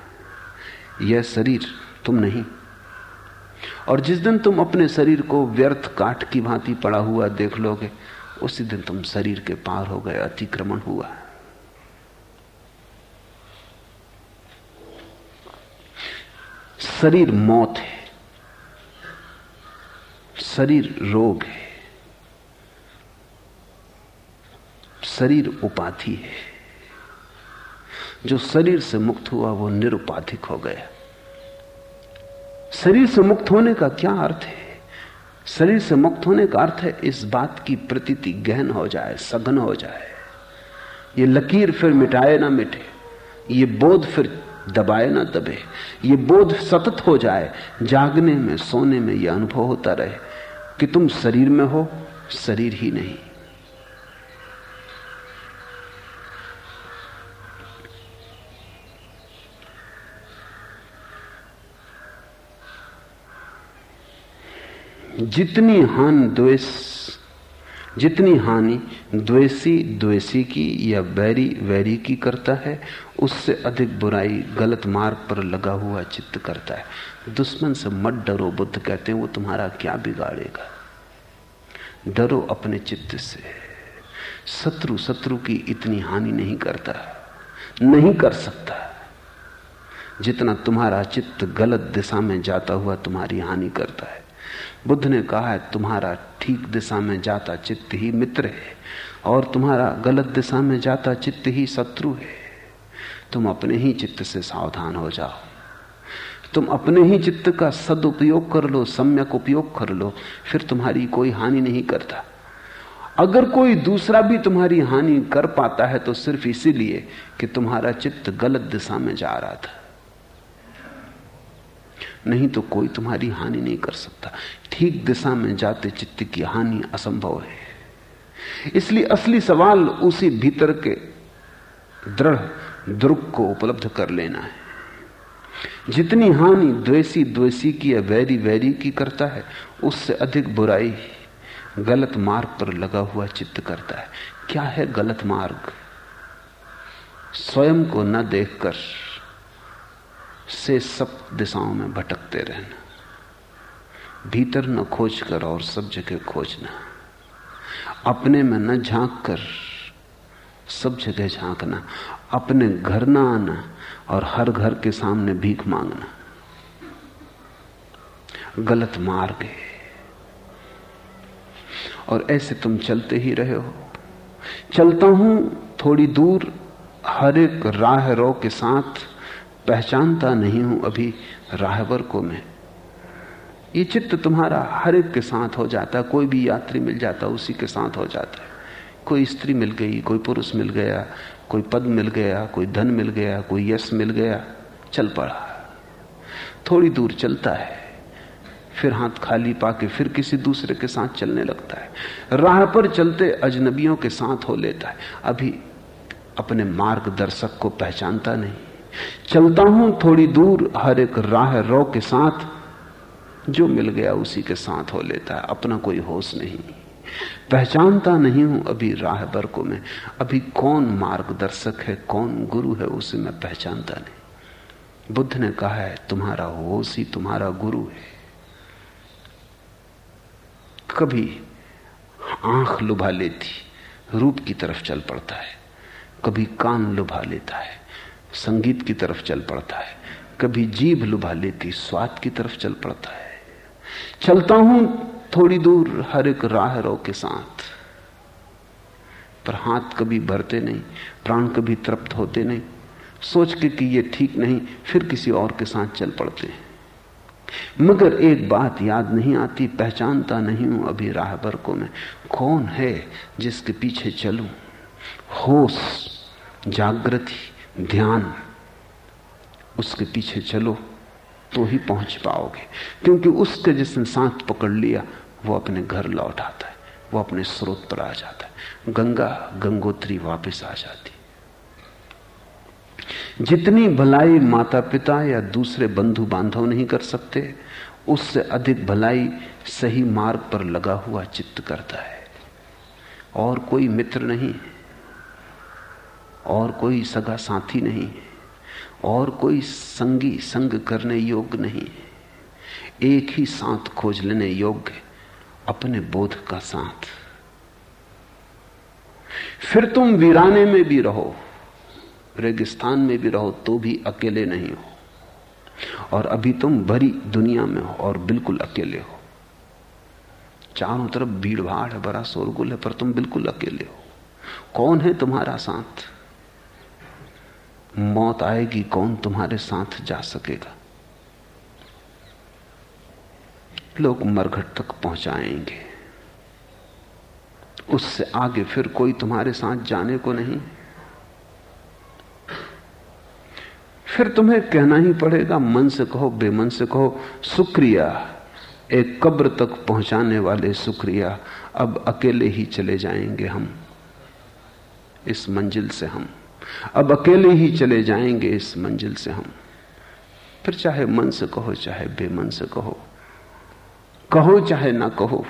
यह शरीर तुम नहीं। और जिस दिन तुम अपने शरीर को व्यर्थ काठ की भांति पड़ा हुआ देख लोगे, उसी दिन तुम शरीर के पार हो गए, अतिक्रमण हुआ। शरीर मौत है। शरीर रोग है, शरीर उपाधि है। जो शरीर से मुक्त हुआ, वो निरुपाधिक हो गया। शरीर से मुक्त होने का क्या अर्थ है? शरीर से मुक्त होने का अर्थ है, इस बात की प्रतीति गहन हो जाए, सघन हो जाए। ये लकीर फिर मिटाए ना मिटे, ये बोध फिर दबाए ना दबे, ये बोध सतत हो जाए, जागने में, सोने में यह अनुभव होता रहे। कि तुम शरीर में हो शरीर ही नहीं। जितनी हान द्वेष जितनी हानि द्वेषी द्वेषी की या बैरी वैरी की करता है, उससे अधिक बुराई गलत मार्ग पर लगा हुआ चित्त करता है। दुश्मन से मत डरो, बुद्ध कहते हैं, वो तुम्हारा क्या बिगाड़ेगा? डरो अपने चित्त से। शत्रु शत्रु की इतनी हानि नहीं करता, नहीं कर सकता। जितना तुम्हारा चित्त गलत दिशा में जाता हुआ तुम्हारी हानि करता है। बुद्ध ने कहा है, तुम्हारा ठीक दिशा में जाता चित्त ही मित्र है, और तुम्हारा गलत दिशा में जाता चित्त ही शत्रु है। तुम अपने ही चित्त से सावधान हो जाओ। तुम अपने ही चित्त का सदुपयोग कर लो, सम्यक उपयोग कर लो, फिर तुम्हारी कोई हानि नहीं करता। अगर कोई दूसरा भी तुम्हारी हानि कर पाता है तो सिर्फ़ इसीलिए कि तुम्हारा चित्त गलत दिशा में जा रहा था। नहीं तो कोई तुम्हारी हानि नहीं कर सकता। ठीक दिशा में जाते चित्त की हानि असंभव है। इसलिए असली सवाल उसी भीतर के दृढ़ द्रुक को उपलब्ध कर लेना है। जितनी हानि द्वेषी द्वेषी की या वैरी वैरी की करता है, उससे अधिक बुराई गलत मार्ग पर लगा हुआ चित्त करता है। क्या है गलत मार्ग? स्वयं को न देखकर से सब दिशाओं में भटकते रहना। भीतर न खोज कर और सब जगह खोजना। अपने में न झाँक कर सब जगह झांकना। अपने घर ना आना और हर घर के सामने भीख मांगना। गलत मार्ग है। और ऐसे तुम चलते ही रहे हो। चलता हूँ थोड़ी दूर, हर एक राह रो के साथ। पहचानता नहीं हूँ अभी राहबर को मैं। ये चित्त तुम्हारा हर एक के साथ हो जाता, कोई भी यात्री मिल जाता, उसी के साथ हो जाता है। कोई स्त्री मिल गई, कोई पुरुष मिल गया, कोई पद मिल गया, कोई धन मिल गया, कोई यश मिल गया, चल पड़ा। थोड़ी दूर चलता है, फिर हाथ खाली पाके फिर किसी दूसरे के साथ चलने लगता है। राह पर चलते अजनबियों के साथ हो लेता है। अभी अपने मार्गदर्शक को पहचानता नहीं। चलता हूँ थोड़ी दूर, हर एक राह रो के साथ। जो मिल गया उसी के साथ हो लेता है, अपना कोई होश नहीं। पहचानता नहीं हूँ अभी राह बर को मैं। अभी कौन मार्गदर्शक है, कौन गुरु है, उसे मैं पहचानता नहीं। बुद्ध ने कहा है, तुम्हारा होश ही तुम्हारा गुरु है। कभी आँख लुभा लेती, रूप की तरफ़ चल पड़ता है। कभी कान लुभा लेता है। संगीत की तरफ़ चल पड़ता है। कभी जीभ लुभा लेती, स्वाद की तरफ़ चल पड़ता है। चलता हूँ थोड़ी दूर हर एक राह रो के साथ। पर हाथ कभी भरते नहीं, प्राण कभी तृप्त होते नहीं। सोच के कि ये ठीक नहीं, फिर किसी और के साथ चल पड़ते हैं। मगर एक बात याद नहीं आती, पहचानता नहीं हूँ अभी राह भर को मैं। कौन है जिसके पीछे चलूँ? होश, जागृति ध्यान, उसके पीछे चलो तो ही पहुँच पाओगे। क्योंकि उसके जिसने साथ पकड़ लिया, वो अपने घर लौट आता है, वो अपने स्रोत पर आ जाता है। गंगा, गंगोत्री वापस आ जाती। जितनी भलाई माता पिता या दूसरे बंधु बांधव नहीं कर सकते, उससे अधिक भलाई सही मार्ग पर लगा हुआ चित्त करता है। और कोई मित्र नहीं। और कोई सगा साथी नहीं और कोई संगी संग करने योग्य नहीं एक ही साथ खोज लेने योग्य अपने बोध का साथ। फिर तुम वीराने में भी रहो, रेगिस्तान में भी रहो तो भी अकेले नहीं हो। और अभी तुम भरी दुनिया में हो और बिल्कुल अकेले हो। चारों तरफ़ भीड़ भाड़ है बड़ा शोरगुल है, पर तुम बिल्कुल अकेले हो। कौन है तुम्हारा साथ? मौत आएगी, कौन तुम्हारे साथ जा सकेगा? लोग मरघट तक पहुंचाएँगे। उससे आगे फिर कोई तुम्हारे साथ जाने को नहीं। फिर तुम्हें कहना ही पड़ेगा, मन से कहो, बेमन से कहो शुक्रिया एक कब्र तक पहुँचाने वाले शुक्रिया अब अकेले ही चले जाएँगे हम, इस मंजिल से हम। अब अकेले ही चले जाएँगे इस मंजिल से हम। फिर चाहे मन से कहो, चाहे बेमन से कहो कहो चाहे ना कहो,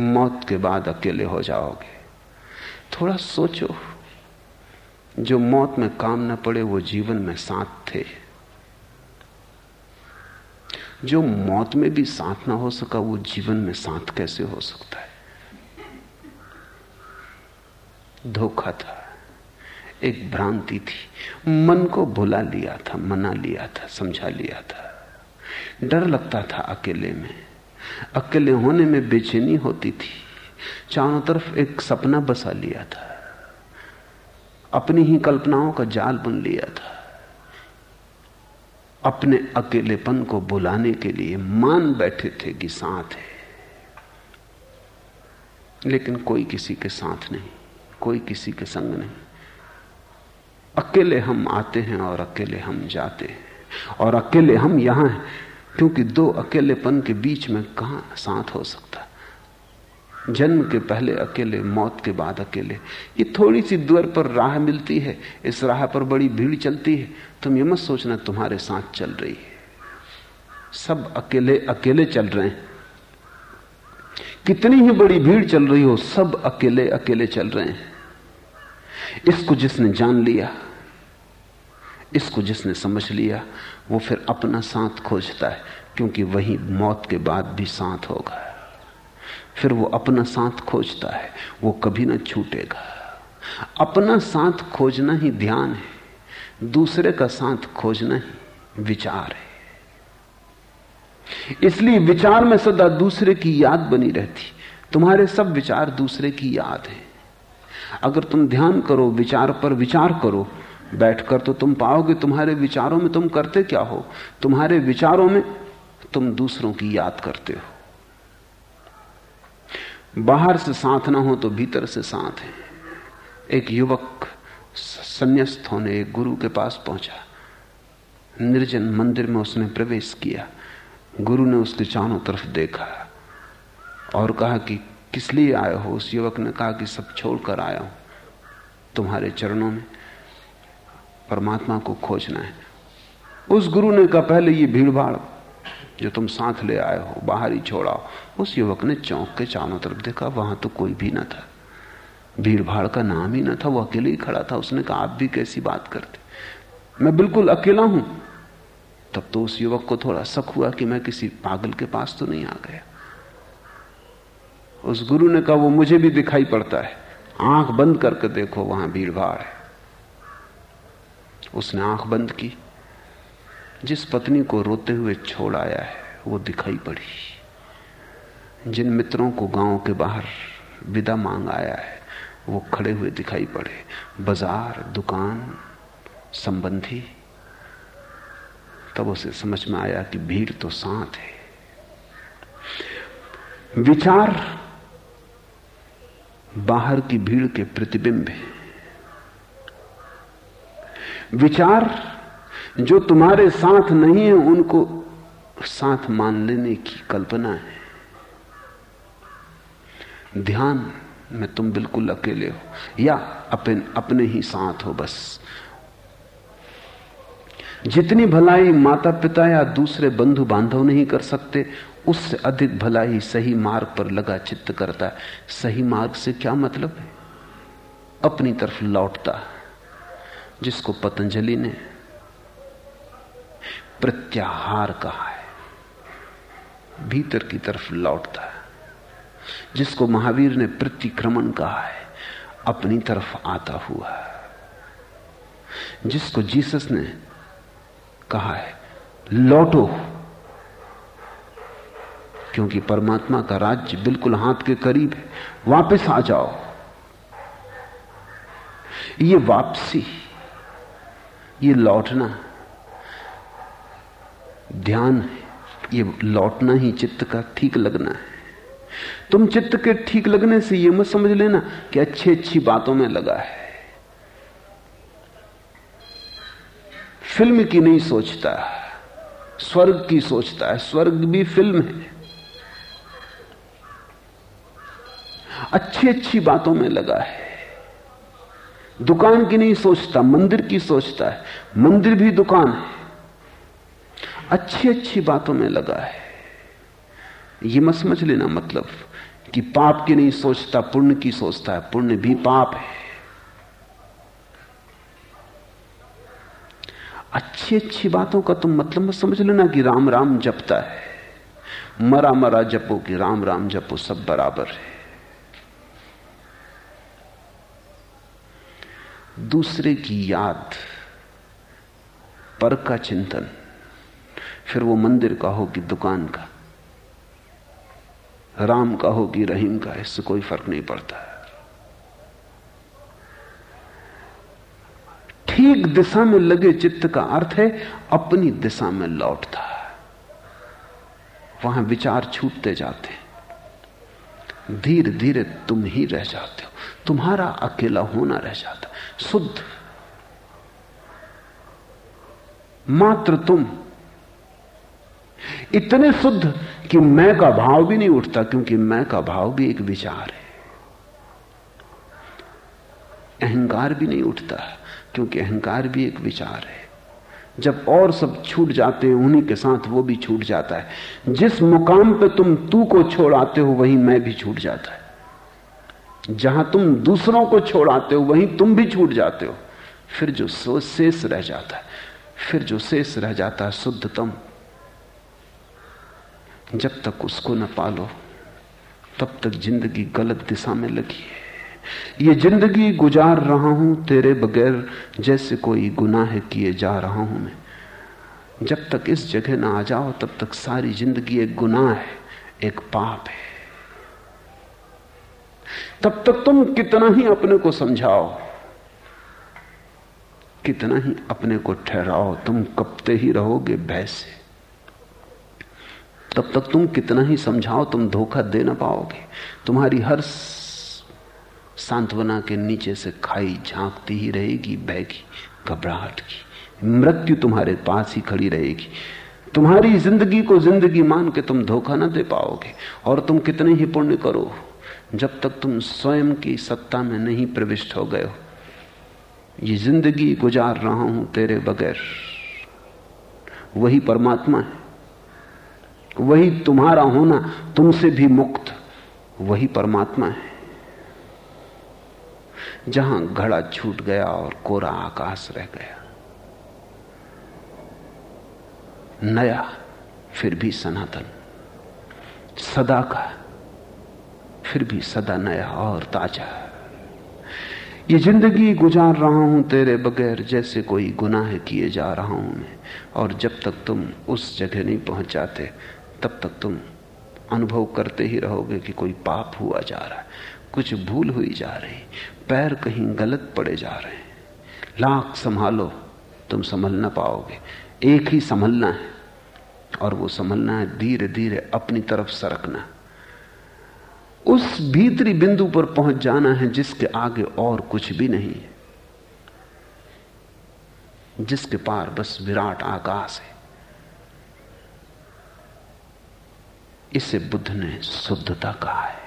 मौत के बाद अकेले हो जाओगे। थोड़ा सोचो, जो मौत में काम न पड़े, वो जीवन में साथ थे। जो मौत में भी साथ ना हो सका, वो जीवन में साथ कैसे हो सकता है? धोखा था। एक भ्रांति थी। मन को भुला लिया था, मना लिया था, समझा लिया था। डर लगता था अकेले में। अकेले होने में बेचैनी होती थी। चारों तरफ़ एक सपना बसा लिया था। अपनी ही कल्पनाओं का जाल बुन लिया था। अपने अकेलेपन को बुलाने के लिए मान बैठे थे कि साथ है। लेकिन कोई किसी के साथ नहीं। कोई किसी के संग नहीं। अकेले हम आते हैं और अकेले हम जाते हैं। और अकेले हम यहाँ हैं, क्योंकि दो अकेलेपन के बीच में कहा साथ हो सकता? जन्म के पहले अकेले, मौत के बाद अकेले। ये थोड़ी सी दूर पर राह मिलती है, इस राह पर बड़ी भीड़ चलती है। तुम ये मत सोचना, तुम्हारे साथ चल रही है। सब अकेले अकेले चल रहे हैं। कितनी ही बड़ी भीड़ चल रही हो, सब अकेले अकेले चल रहे हैं। इसको जिसने जान लिया, इसको जिसने समझ लिया, वो फिर अपना साथ खोजता है, क्योंकि वही मौत के बाद भी साथ होगा। फिर वो अपना साथ खोजता है, वो कभी ना छूटेगा। अपना साथ खोजना ही ध्यान है, दूसरे का साथ खोजना ही विचार है। इसलिए विचार में सदा दूसरे की याद बनी रहती, तुम्हारे सब विचार दूसरे की याद है। अगर तुम ध्यान करो, विचार पर विचार करो, बैठकर तो तुम पाओगे तुम्हारे विचारों में तुम करते क्या हो? तुम्हारे विचारों में तुम दूसरों की याद करते हो। बाहर से साथ ना हो तो भीतर से साथ है। एक युवक संन्यास्त होने एक गुरु के पास पहुँचा। निर्जन मंदिर में उसने प्रवेश किया। गुरु ने उसके चारों तरफ़ देखा और कहा कि किस लिए आए हो? उस युवक ने कहा कि सब छोड़कर आया हूँ। तुम्हारे चरणों में परमात्मा को खोजना है। उस गुरु ने कहा, पहले ये भीड़ भाड़ जो तुम साथ ले आए हो, बाहर ही छोड़ाओ उस युवक ने चौंक के चारों तरफ़ देखा, वहाँ तो कोई भी ना था। भीड़ भाड़ का नाम ही ना था, वो अकेले ही खड़ा था। उसने कहा, आप भी कैसी बात करते? मैं बिल्कुल अकेला हूँ। तब तो उस युवक को थोड़ा शक हुआ कि मैं किसी पागल के पास तो नहीं आ गया। उस गुरु ने कहा, वो मुझे भी दिखाई पड़ता है। आँख बंद करके देखो, वहाँ भीड़ भाड़ है। उसने आँख बंद की। जिस पत्नी को रोते हुए छोड़ आया है, वो दिखाई पड़ी। जिन मित्रों को गाँव के बाहर विदा मांग आया है, वो खड़े हुए दिखाई पड़े। बाज़ार, दुकान, संबंधी। तब उसे समझ में आया कि भीड़ तो साथ है। विचार बाहर की भीड़ के प्रतिबिंब है। विचार जो तुम्हारे साथ नहीं है, उनको साथ मान लेने की कल्पना है। ध्यान में तुम बिल्कुल अकेले हो, या अपने अपने ही साथ हो बस। जितनी भलाई माता पिता या दूसरे बंधु बांधव नहीं कर सकते उससे अधिक भलाई सही मार्ग पर लगा चित्त करता है। सही मार्ग से क्या मतलब है? अपनी तरफ़ लौटता जिसको पतंजलि ने प्रत्याहार कहा है, भीतर की तरफ़ लौटता है। जिसको महावीर ने प्रतिक्रमण कहा है, अपनी तरफ़ आता हुआ जिसको जीसस ने कहा है, लौटो। क्योंकि परमात्मा का राज्य बिल्कुल हाथ के करीब है। वापस आ जाओ। ये वापसी, ये लौटना, ध्यान है। ये लौटना ही चित्त का ठीक लगना है। तुम चित्त के ठीक लगने से ये मत समझ लेना कि अच्छी अच्छी बातों में लगा है। फ़िल्म की नहीं सोचता, स्वर्ग की सोचता है। स्वर्ग भी फ़िल्म है। अच्छी अच्छी बातों में लगा है। दुकान की नहीं सोचता, मंदिर की सोचता है। मंदिर भी दुकान है। अच्छी अच्छी बातों में लगा है। ये मत समझ लेना मतलब कि पाप की नहीं सोचता, पुण्य की सोचता है। पुण्य भी पाप है। अच्छी अच्छी बातों का तुम मतलब मत समझ लेना कि राम राम जपता है। मरा मरा जपो कि राम राम जपो, सब बराबर है। दूसरे की याद पर का चिंतन। फिर वो मंदिर का हो कि दुकान का। राम का हो कि रहीम का, इससे कोई फ़र्क नहीं पड़ता। ठीक दिशा में लगे चित्त का अर्थ है, अपनी दिशा में लौटता। वहाँ विचार छूटते जाते हैं। धीरे धीरे तुम ही रह जाते हो। तुम्हारा अकेला होना रह जाता। शुद्ध। मात्र तुम। इतने शुद्ध कि मैं का भाव भी नहीं उठता, क्योंकि मैं का भाव भी एक विचार है। अहंकार भी नहीं उठता, क्योंकि अहंकार भी एक विचार है। जब और सब छूट जाते हैं, उन्हीं के साथ वो भी छूट जाता है। जिस मुकाम पे तुम तू को छोड़ आते हो, वहीं मैं भी छूट जाता है। जहाँ तुम दूसरों को छोड़ आते हो, वहीं तुम भी छूट जाते हो। फिर जो शेष रह जाता है, फिर जो शेष रह जाता है, शुद्धतम। जब तक उसको न पालो, तब तक ज़िंदगी गलत दिशा में लगी है। ये ज़िंदगी गुजार रहा हूँ तेरे बगैर, जैसे कोई गुनाह किए जा रहा हूँ मैं। जब तक इस जगह ना आ जाओ, तब तक सारी ज़िंदगी एक गुनाह है, एक पाप है। तब तक तुम कितना ही अपने को समझाओ, कितना ही अपने को ठहराओ, तुम कपते ही रहोगे भय से। तब तक तुम कितना ही समझाओ, तुम धोखा दे ना पाओगे। तुम्हारी हर सांत्वना के नीचे से खाई झांकती ही रहेगी भय की, घबराहट की। मृत्यु तुम्हारे पास ही खड़ी रहेगी। तुम्हारी ज़िंदगी को ज़िंदगी मान के तुम धोखा ना दे पाओगे और तुम कितने ही पुण्य करो। जब तक तुम स्वयं की सत्ता में नहीं प्रविष्ट हो गए हो। ये ज़िंदगी गुजार रहा हूँ तेरे बगैर। वही परमात्मा है। वही तुम्हारा होना तुमसे भी मुक्त। वही परमात्मा है। जहाँ घड़ा छूट गया और कोरा आकाश रह गया। नया, फिर भी सनातन। सदा का फिर भी सदा नया और ताज़ा ये ज़िंदगी गुजार रहा हूँ तेरे बगैर, जैसे कोई गुनाह किए जा रहा हूँ मैं। और जब तक तुम उस जगह नहीं पहुँच जाते तब तक तुम अनुभव करते ही रहोगे कि कोई पाप हुआ जा रहा है, कुछ भूल हुई जा रही, पैर कहीं गलत पड़े जा रहे हैं। लाख संभालो, तुम संभल ना पाओगे। एक ही संभलना है, और वो संभलना है धीरे धीरे अपनी तरफ़ सरकना। उस भीतरी बिंदु पर पहुँच जाना है जिसके आगे और कुछ भी नहीं है। जिसके पार बस विराट आकाश है। इसे बुद्ध ने शुद्धता कहा है।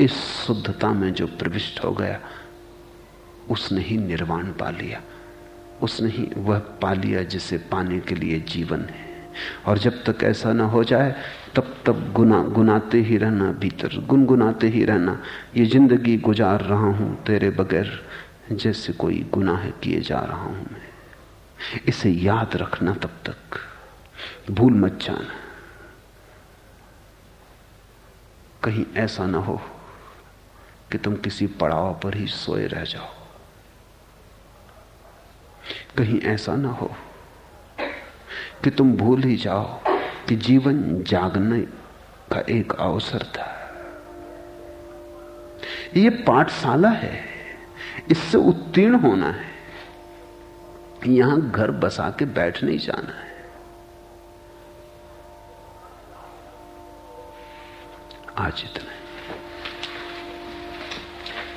इस शुद्धता में जो प्रविष्ट हो गया, उसने ही निर्वाण पा लिया। उसने ही वह पा लिया जिसे पाने के लिए जीवन है। और जब तक ऐसा ना हो जाए, तब तब गुना, गुनाते ही रहना भीतर, गुनगुनाते ही रहना। ये ज़िंदगी गुजार रहा हूँ तेरे बगैर, जैसे कोई गुनाह किए जा रहा हूँ मैं। इसे याद रखना तब तक। भूल मत जाना। कहीं ऐसा ना हो कि तुम किसी पड़ाव पर ही सोए रह जाओ। कहीं ऐसा ना हो कि तुम भूल ही जाओ कि जीवन जागने का एक अवसर था। ये पाठशाला है। इससे उत्तीर्ण होना है। यहाँ घर बसा के बैठ नहीं जाना है। आज इतना